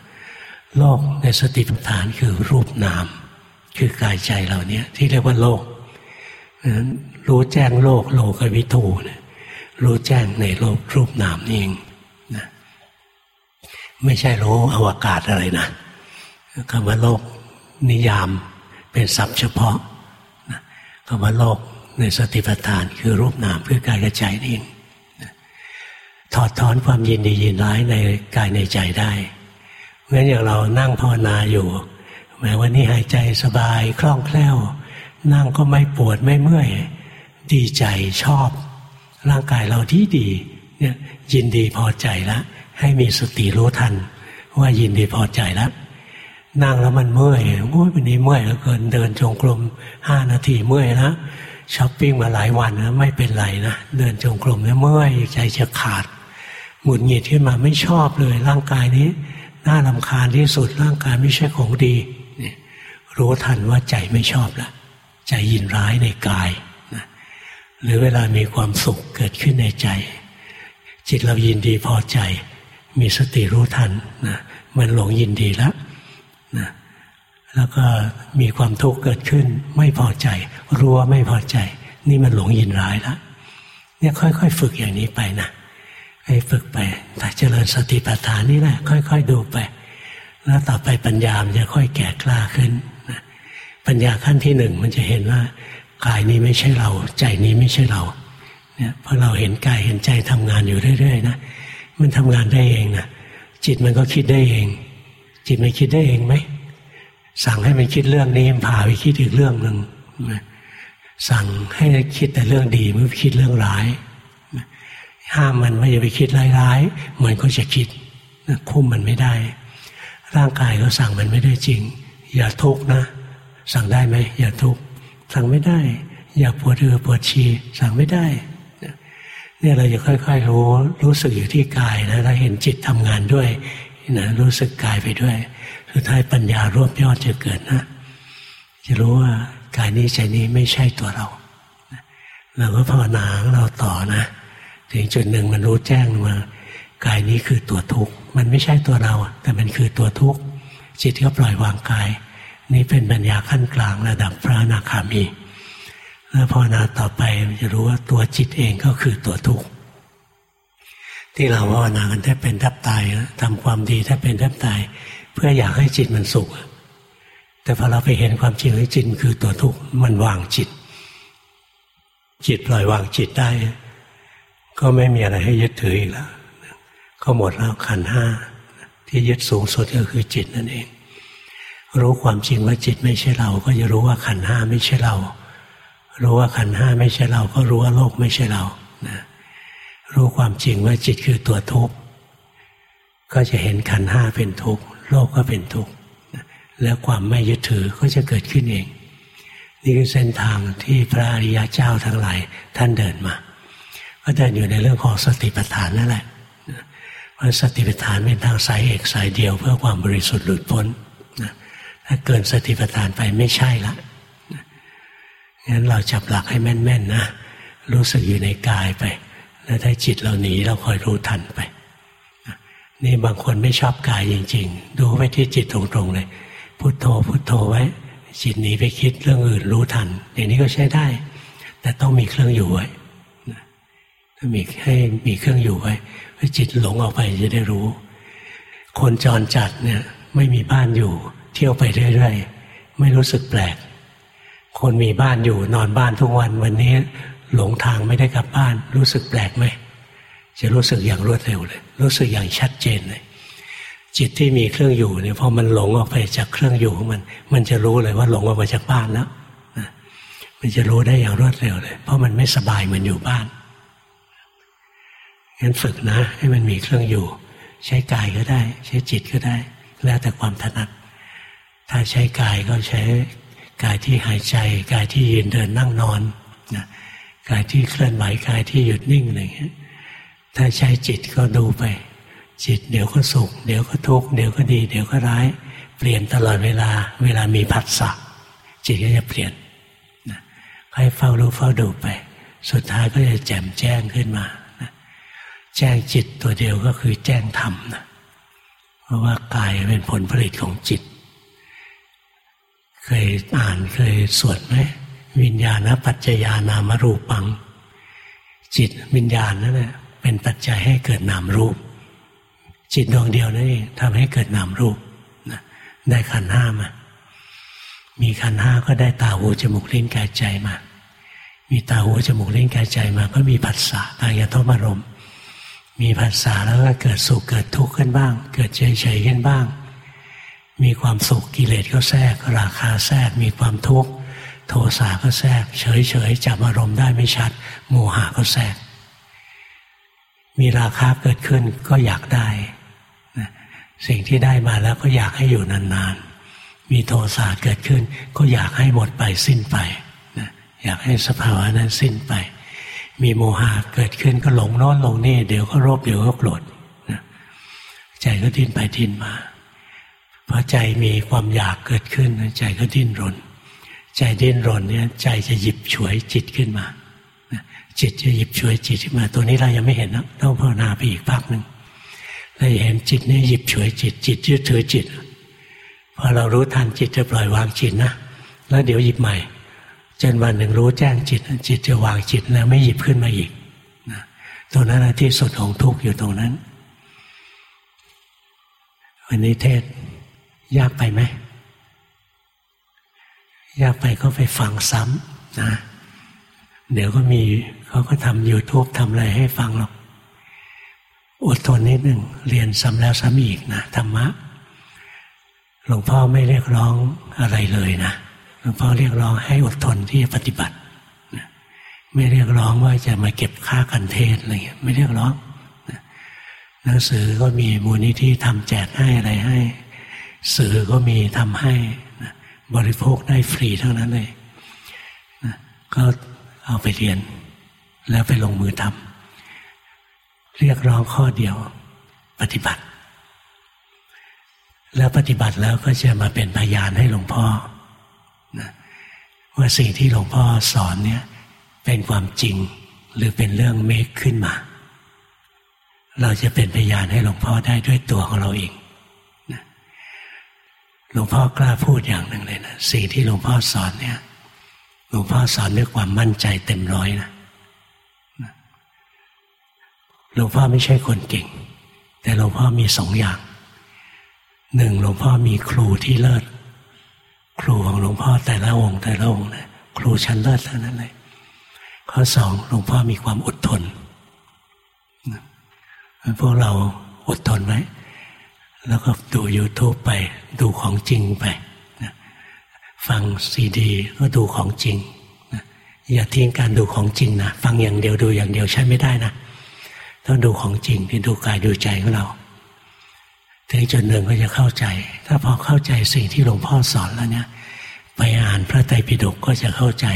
A: โลกในสติปัฏฐานคือรูปนาม คือกายใจเราเนี้ยที่เรียกว่าโลกรู้แจ้งโลกโลกวิถูนะรู้แจ้งในโลกรูปนามนี่เอง ไม่ใช่รู้อวกาศอะไรนะคำว่าโลกนิยามเป็นศัพท์เฉพาะคำว่าโลกในสติปัฏฐานคือรูปนามคือกายกับใจนี่เองถอดถอนความยินดียินร้ายในกายในใจได้เพราะฉะนั้นอย่างเรานั่งภาวนาอยู่ แม้วันนี้หายใจสบายคล่องแคล่ว นั่งก็ไม่ปวดไม่เมื่อย ดีใจชอบ ร่างกายเราที่ดีเนี่ยยินดีพอใจแล้ว ให้มีสติรู้ทัน ว่ายินดีพอใจแล้วนั่งแล้วมันเมื่อยโอ้ยวันนี้เมื่อยแล้วเกินเดินจงกรมห้านาทีเมื่อยแล้วช้อปปิ้งมาหลายวันนะไม่เป็นไรนะเดินจงกรมเนี่ยเมื่อยใจจะขาดหมุดหงิดขึ้นมาไม่ชอบเลย ร่างกายนี้ น่าลำคาญที่สุดร่างกายไม่ใช่ของดีนี่รู้ทันว่าใจไม่ชอบละใจยินร้ายในกายนะหรือเวลามีความสุขเกิดขึ้นในใจ จิตเรายินดีพอใจ มีสติรู้ทันนะมันหลงยินดีแล้วนะแล้วก็มีความทุกข์เกิดขึ้น ไม่พอใจรัวไม่พอใจ นี่มันหลงยินร้ายแล้วเนี่ยค่อย ๆ ฝึกอย่างนี้ไปนะให้ฝึกไปถ้าเจริญสติปัฏฐานนี่แหละ ค่อย ๆ ดูไป แล้วต่อไปปัญญามจะค่อยแก่กล้าขึ้นนะปัญญาขั้นที่หนึ่งมันจะเห็นว่ากายนี้ไม่ใช่เรา ใจนี้ไม่ใช่เราเนี่ยพอเราเห็นกายเห็นใจทำงานอยู่เรื่อยๆนะ มันทำงานได้เองนะจิตมันก็คิดได้เอง จิตไม่คิดได้เองไหมสั่งให้มันคิดเรื่องนี้พาไปคิดอีกเรื่องหนึ่งสั่งให้คิดแต่เรื่องดีไม่คิดเรื่องร้ายห้ามมันไม่อย่าไปคิดร้ายๆมันก็จะคิดคุมมันไม่ได้ ร่างกายก็สั่งมันไม่ได้จริง อย่าทุกนะ สั่งได้ไหมอย่าทุกสั่งไม่ได้ อย่าปวดเอือปวดชีสั่งไม่ได้ เนี่ยเราจะค่อยๆรู้รู้สึกอยู่ที่กายนะเราเห็นจิตทำงานด้วยนะรู้สึกกายไปด้วย สุดท้ายปัญญารวบยอดจะเกิดนะ จะรู้ว่ากายนี้ใจนี้ไม่ใช่ตัวเราเราก็ภาวนาของเราต่อนะถึงจุดหนึ่งมันรู้แจ้งว่ากายนี้คือตัวทุกข์มันไม่ใช่ตัวเรา แต่มันคือตัวทุกข์จิตก็ปล่อยวางกาย นี่เป็นปัญญาขั้นกลางระดับพระอนาคามี แล้วภาวนาต่อไปจะรู้ว่าตัวจิตเองก็คือตัวทุกข์ที่เราภาวนากันแทบเป็นแทบตายทำความดีแทบเป็นแทบตาย เพื่ออยากให้จิตมันสุข แต่พอเราไปเห็นความจริงว่าจิตคือตัวทุกข์มันวางจิต จิตปล่อยวางจิตได้ ก็ไม่มีอะไรให้ยึดถืออีกแล้วก็หมดแล้วขันห้าที่ยึดสูงสุดก็คือจิตนั่นเอง รู้ความจริงว่าจิตไม่ใช่เรา ก็จะรู้ว่าขันห้าไม่ใช่เรา รู้ว่าขันห้าไม่ใช่เราก็รู้ว่าโลกไม่ใช่เรานะรู้ความจริงว่าจิตคือตัวทุกข์ก็จะเห็นขันห้าเป็นทุกข์โลกก็เป็นทุกข์แล้วความไม่ยึดถือก็จะเกิดขึ้นเอง นี่คือเส้นทางที่พระอริยเจ้าทั้งหลายท่านเดินมา ก็เดินอยู่ในเรื่องของสติปัฏฐานนั่นแหละเพราะสติปัฏฐานเป็นทางสายเอกสายเดียวเพื่อความบริสุทธิ์หลุดพ้นถ้าเกินสติปัฏฐานไปไม่ใช่ละ งั้นเราจับหลักให้แม่นๆนะ รู้สึกอยู่ในกายไป แล้วถ้าจิตเราหนีเราคอยรู้ทันไป นี่บางคนไม่ชอบกายจริง ๆ ดูไว้ที่จิตตรงๆเลย พุโทโธพุโทโธไว้ จิตหนีไปคิดเรื่องอื่นรู้ทัน อย่างนี้ก็ใช้ได้ แต่ต้องมีเครื่องอยู่ไว้ถ้ามีให้มีเครื่องอยู่ไว้จิตหลงออกไปจะได้รู้ คนจรจัดเนี่ยไม่มีบ้านอยู่ เที่ยวไปเรื่อยๆ ไม่รู้สึกแปลก คนมีบ้านอยู่นอนบ้านทุกวันวันนี้ หลงทางไม่ได้กลับบ้าน รู้สึกแปลกไหมจะรู้สึกอย่างรวดเร็วเลย รู้สึกอย่างชัดเจนเลยจิตที่มีเครื่องอยู่เนี่ยพอมันหลงออกไปจากเครื่องอยู่ของมัน มันจะรู้เลยว่าหลงออกไปจากบ้านแล้วมันจะรู้ได้อย่างรวดเร็วเลย เพราะมันไม่สบายเหมือนอยู่บ้านงั้นฝึกนะ ให้มันมีเครื่องอยู่ ใช้กายก็ได้ ใช้จิตก็ได้ แล้วแต่ความถนัด ถ้าใช้กายก็ใช้ กายที่หายใจ กายที่ยืนเดินนั่งนอนนะกายที่เคลื่อนไหวกายที่หยุดนิ่งอะไรเงี้ยถ้าใช้จิตก็ดูไป จิตเดี๋ยวก็สุข เดี๋ยวก็ทุกข์เดี๋ยวก็ดี เดี๋ยวก็ร้าย เปลี่ยนตลอดเวลา เวลามีผัสสะจิตก็จะเปลี่ยนนะให้เฝ้ารู้เฝ้าดูไป สุดท้ายก็จะแจ่มแจ้งขึ้นมานะแจ้งจิตตัวเดียวก็คือแจ้งธรรมนะเพราะว่ากายเป็นผลผลิตของจิต เคยอ่านเคยสวดไหมวิญญาณปัจจยานามรูปัง จิตวิญญาณนั่นแหละเป็นปัจจัยให้เกิดนามรูป จิตดวงเดียวนั่นเองทำให้เกิดนามรูปนะได้ขันห้ามามีขันห้าก็ได้ตาหูจมูกลิ้นกายใจมา มีตาหูจมูกลิ้นกายใจมา ก็มีผัสสะทายาทมารมมีผัสสะแล้วก็เกิดสุขเกิดทุกข์ขึ้นบ้าง เกิดเฉยเฉยขึ้นบ้าง มีความสุขกิเลสก็แทรก ราคาแทรกมีความทุกข์โทสะก็แทรก เฉยเฉยจับอารมณ์ได้ไม่ชัด โมหะก็แทรก มีราคาเกิดขึ้นก็อยากได้ สิ่งที่ได้มาแล้วก็อยากให้อยู่นานๆ มีโทสะเกิดขึ้น ก็อยากให้หมดไปสิ้นไปอยากให้สภาวะนั้นสิ้นไป มีโมหะเกิดขึ้นก็หลงโน้นหลงนี่เดี๋ยวก็โลภเดี๋ยวก็โกรธใจก็ดิ้นไปดิ้นมา พอใจมีความอยากเกิดขึ้นใจก็ดิ้นรน ใจดิ้นรนเนี่ยใจจะหยิบฉวยจิตขึ้นมาจิตจะหยิบช่วยจิตขึ้นมา ตัวนี้เรายังไม่เห็นนะต้องภาวนาไปอีกพักหนึ่งเราเห็นจิตนี่หยิบช่วยจิต จิตยึดถือจิตพอเรารู้ทันจิตจะปล่อยวางจิตนะแล้วเดี๋ยวหยิบใหม่จนวันหนึ่งรู้แจ้งจิต จิตจะวางจิตแล้วไม่หยิบขึ้นมาอีกนะตัวนั้นที่สุดของทุกข์อยู่ตรงนั้น วันนี้เทศ ยากไปไหม ยากไปก็ไปฟังซ้ำนะ เดี๋ยวก็มีเขาก็ทำยูทูบทำอะไรให้ฟังหรอกอดทนนิดหนึ่งเรียนซ้ำแล้วซ้ำอีกนะธรรมะหลวงพ่อไม่เรียกร้องอะไรเลยนะหลวงพ่อเรียกร้องให้อดทนที่จะปฏิบัติไม่เรียกร้องว่าจะมาเก็บค่ากันเทศอะไรเงี้ยไม่เรียกร้องหนังสือก็มีมูลนิธิทำแจกให้อะไรให้ สื่อก็มีทำให้บริโภคได้ฟรีเทั้งนั้นเลยก็เอาไปเรียน แล้วไปลงมือทำเรียกร้องข้อเดียว ปฏิบัติ แล้วปฏิบัติแล้วก็จะมาเป็นพยานให้หลวงพ่อนะว่าสิ่งที่หลวงพ่อสอนเนี่ยเป็นความจริงหรือเป็นเรื่องเมคขึ้นมา เราจะเป็นพยานให้หลวงพ่อได้ด้วยตัวของเราเอง หลวงพ่อกล้าพูดอย่างหนึ่งเลยนะสิ่งที่หลวงพ่อสอนเนี่ยหลวงพ่อสอนด้วยความมั่นใจเต็มร้อยนะหลวงพ่อไม่ใช่คนเก่ง แต่หลวงพ่อมีสองอย่างหนึ่งหลวงพ่อมีครูที่เลิศ ครูของหลวงพ่อแต่ละองค์แต่ละองค์นะครูชั้นเลิศเท่านั้นเลยข้อสองหลวงพ่อมีความอดทนพวกเราอดทนไหม แล้วก็ดู YouTube ไป ดูของจริงไปฟังซีดีก็ดูของจริงอย่าทิ้งการดูของจริงนะฟังอย่างเดียวดูอย่างเดียวใช้ไม่ได้นะต้องดูของจริงที่ดูกายดูใจของเราถึงจุดหนึ่งก็จะเข้าใจ ถ้าพอเข้าใจสิ่งที่หลวงพ่อสอนแล้วเนี่ย ไปอ่านพระไตรปิฎกก็จะเข้าใจ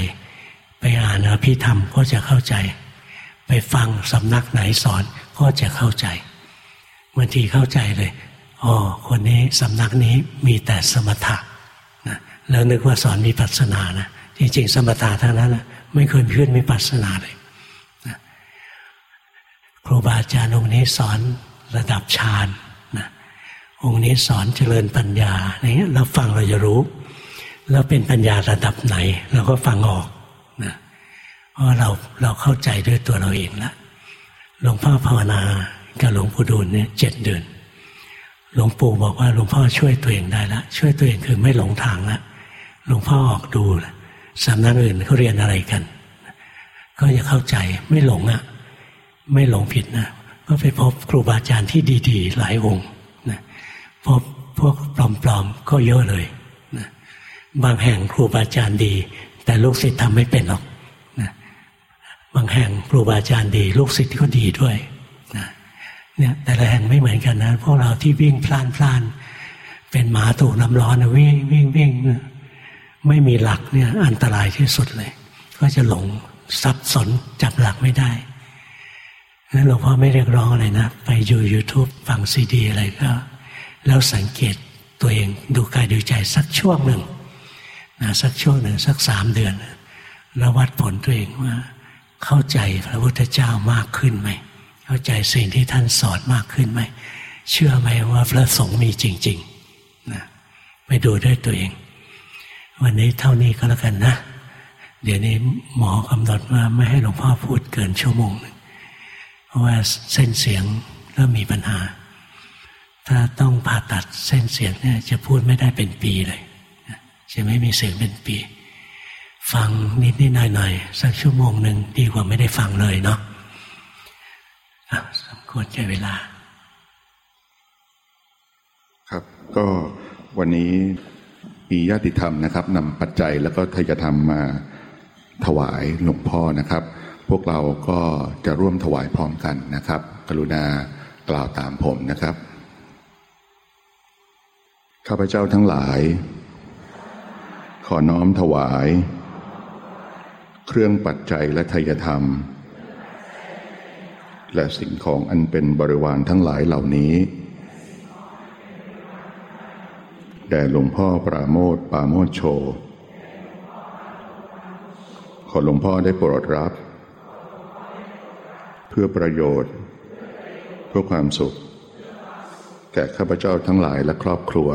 A: ไปอ่านอภิธรรมก็จะเข้าใจ ไปฟังสำนักไหนสอนก็จะเข้าใจบางทีเข้าใจเลย อ๋อคนนี้สำนักนี้มีแต่สมถะแล้วนึกว่าสอนมีปัสนานะจริงๆสมถะทั้งนั้นนะไม่เคยขึ้นมีปัสนาเลยนะครูบาอาจารย์องค์นี้สอนระดับฌานนะองค์นี้สอนเจริญปัญญาอะไรเงี้ยเราฟังเราจะรู้ แล้วเป็นปัญญาระดับไหน เราก็ฟังออกนะเพราะเราเราเข้าใจด้วยตัวเราเองล้วหลวงพ่อภาวนากับหลวงปู่ดูลเนี่ยเจ็ดเดือน หลวงปู่บอกว่าหลวงพ่อช่วยตัวเองได้ละช่วยตัวเองคือไม่หลงทางละหลวงพ่อออกดูสำนักอื่นเขาเรียนอะไรกัน ก็จะเข้าใจไม่หลงอะ่ะ ไม่หลงผิดนะก็ไปพบครูบาอาจารย์ที่ดีๆ หลายองค์นะพบพวกปลอมๆก็เยอะเลยนะบางแห่งครูบาอาจารย์ดี แต่ลูกศิษย์ทำไม่เป็นหรอกนะบางแห่งครูบาอาจารย์ดี ลูกศิษย์ก็ดีด้วย เนี่ยแต่ละแห่งไม่เหมือนกันนะพวกเราที่วิ่งพล่านพล่าน เป็นหมาถูกน้ำร้อนวิ่งวิ่งวิ่งไม่มีหลักเนี่ยอันตรายที่สุดเลย ก็จะหลงสับสนจับหลักไม่ได้นั้นหลวงพ่อไม่เรียกร้องอะไรนะ ไปอยู่ YouTube ฟังซีดีอะไรก็ แล้วสังเกตตัวเองดูกายดูใจสักช่วงหนึ่งนะสักช่วงหนึ่งสักสามเดือน แล้ววัดผลตัวเองว่า เข้าใจพระพุทธเจ้ามากขึ้นไหม เข้าใจสิ่งที่ท่านสอนมากขึ้นไหม เชื่อไหมว่าพระสงฆ์มีจริงๆนะไปดูด้วยตัวเอง วันนี้เท่านี้ก็แล้วกันนะ เดี๋ยวนี้หมอกำหนดว่าไม่ให้หลวงพ่อพูดเกินชั่วโมงนึงเพราะว่าเส้นเสียงเริ่มมีปัญหา ถ้าต้องผ่าตัดเส้นเสียงเนี่ยจะพูดไม่ได้เป็นปีเลยจะไม่มีเสียงเป็นปี ฟังนิดนิดหน่อยหน่อยสักชั่วโมงหนึ่งดีกว่าไม่ได้ฟังเลยเนาะ สมควรแก่เวลา
B: ครับก็วันนี้มีญาติธรรมนะครับนำปัจจัยแล้วก็ทายธรรมมาถวายหลวงพ่อนะครับ พวกเราก็จะร่วมถวายพร้อมกันนะครับ กรุณากล่าวตามผมนะครับข้าพเจ้าทั้งหลาย ขอน้อมถวาย เครื่องปัจจัยและทายธรรม และสิ่งของอันเป็นบริวารทั้งหลายเหล่านี้แด่หลวงพ่อปราโมทปราโมทโช ขอหลวงพ่อได้โปรดรับ เพื่อประโยชน์ เพื่อความสุข แก่ข้าพเจ้าทั้งหลายและครอบครัว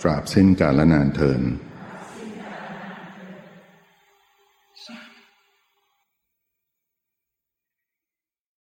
B: ตราบสิ้นกาลนานเทิน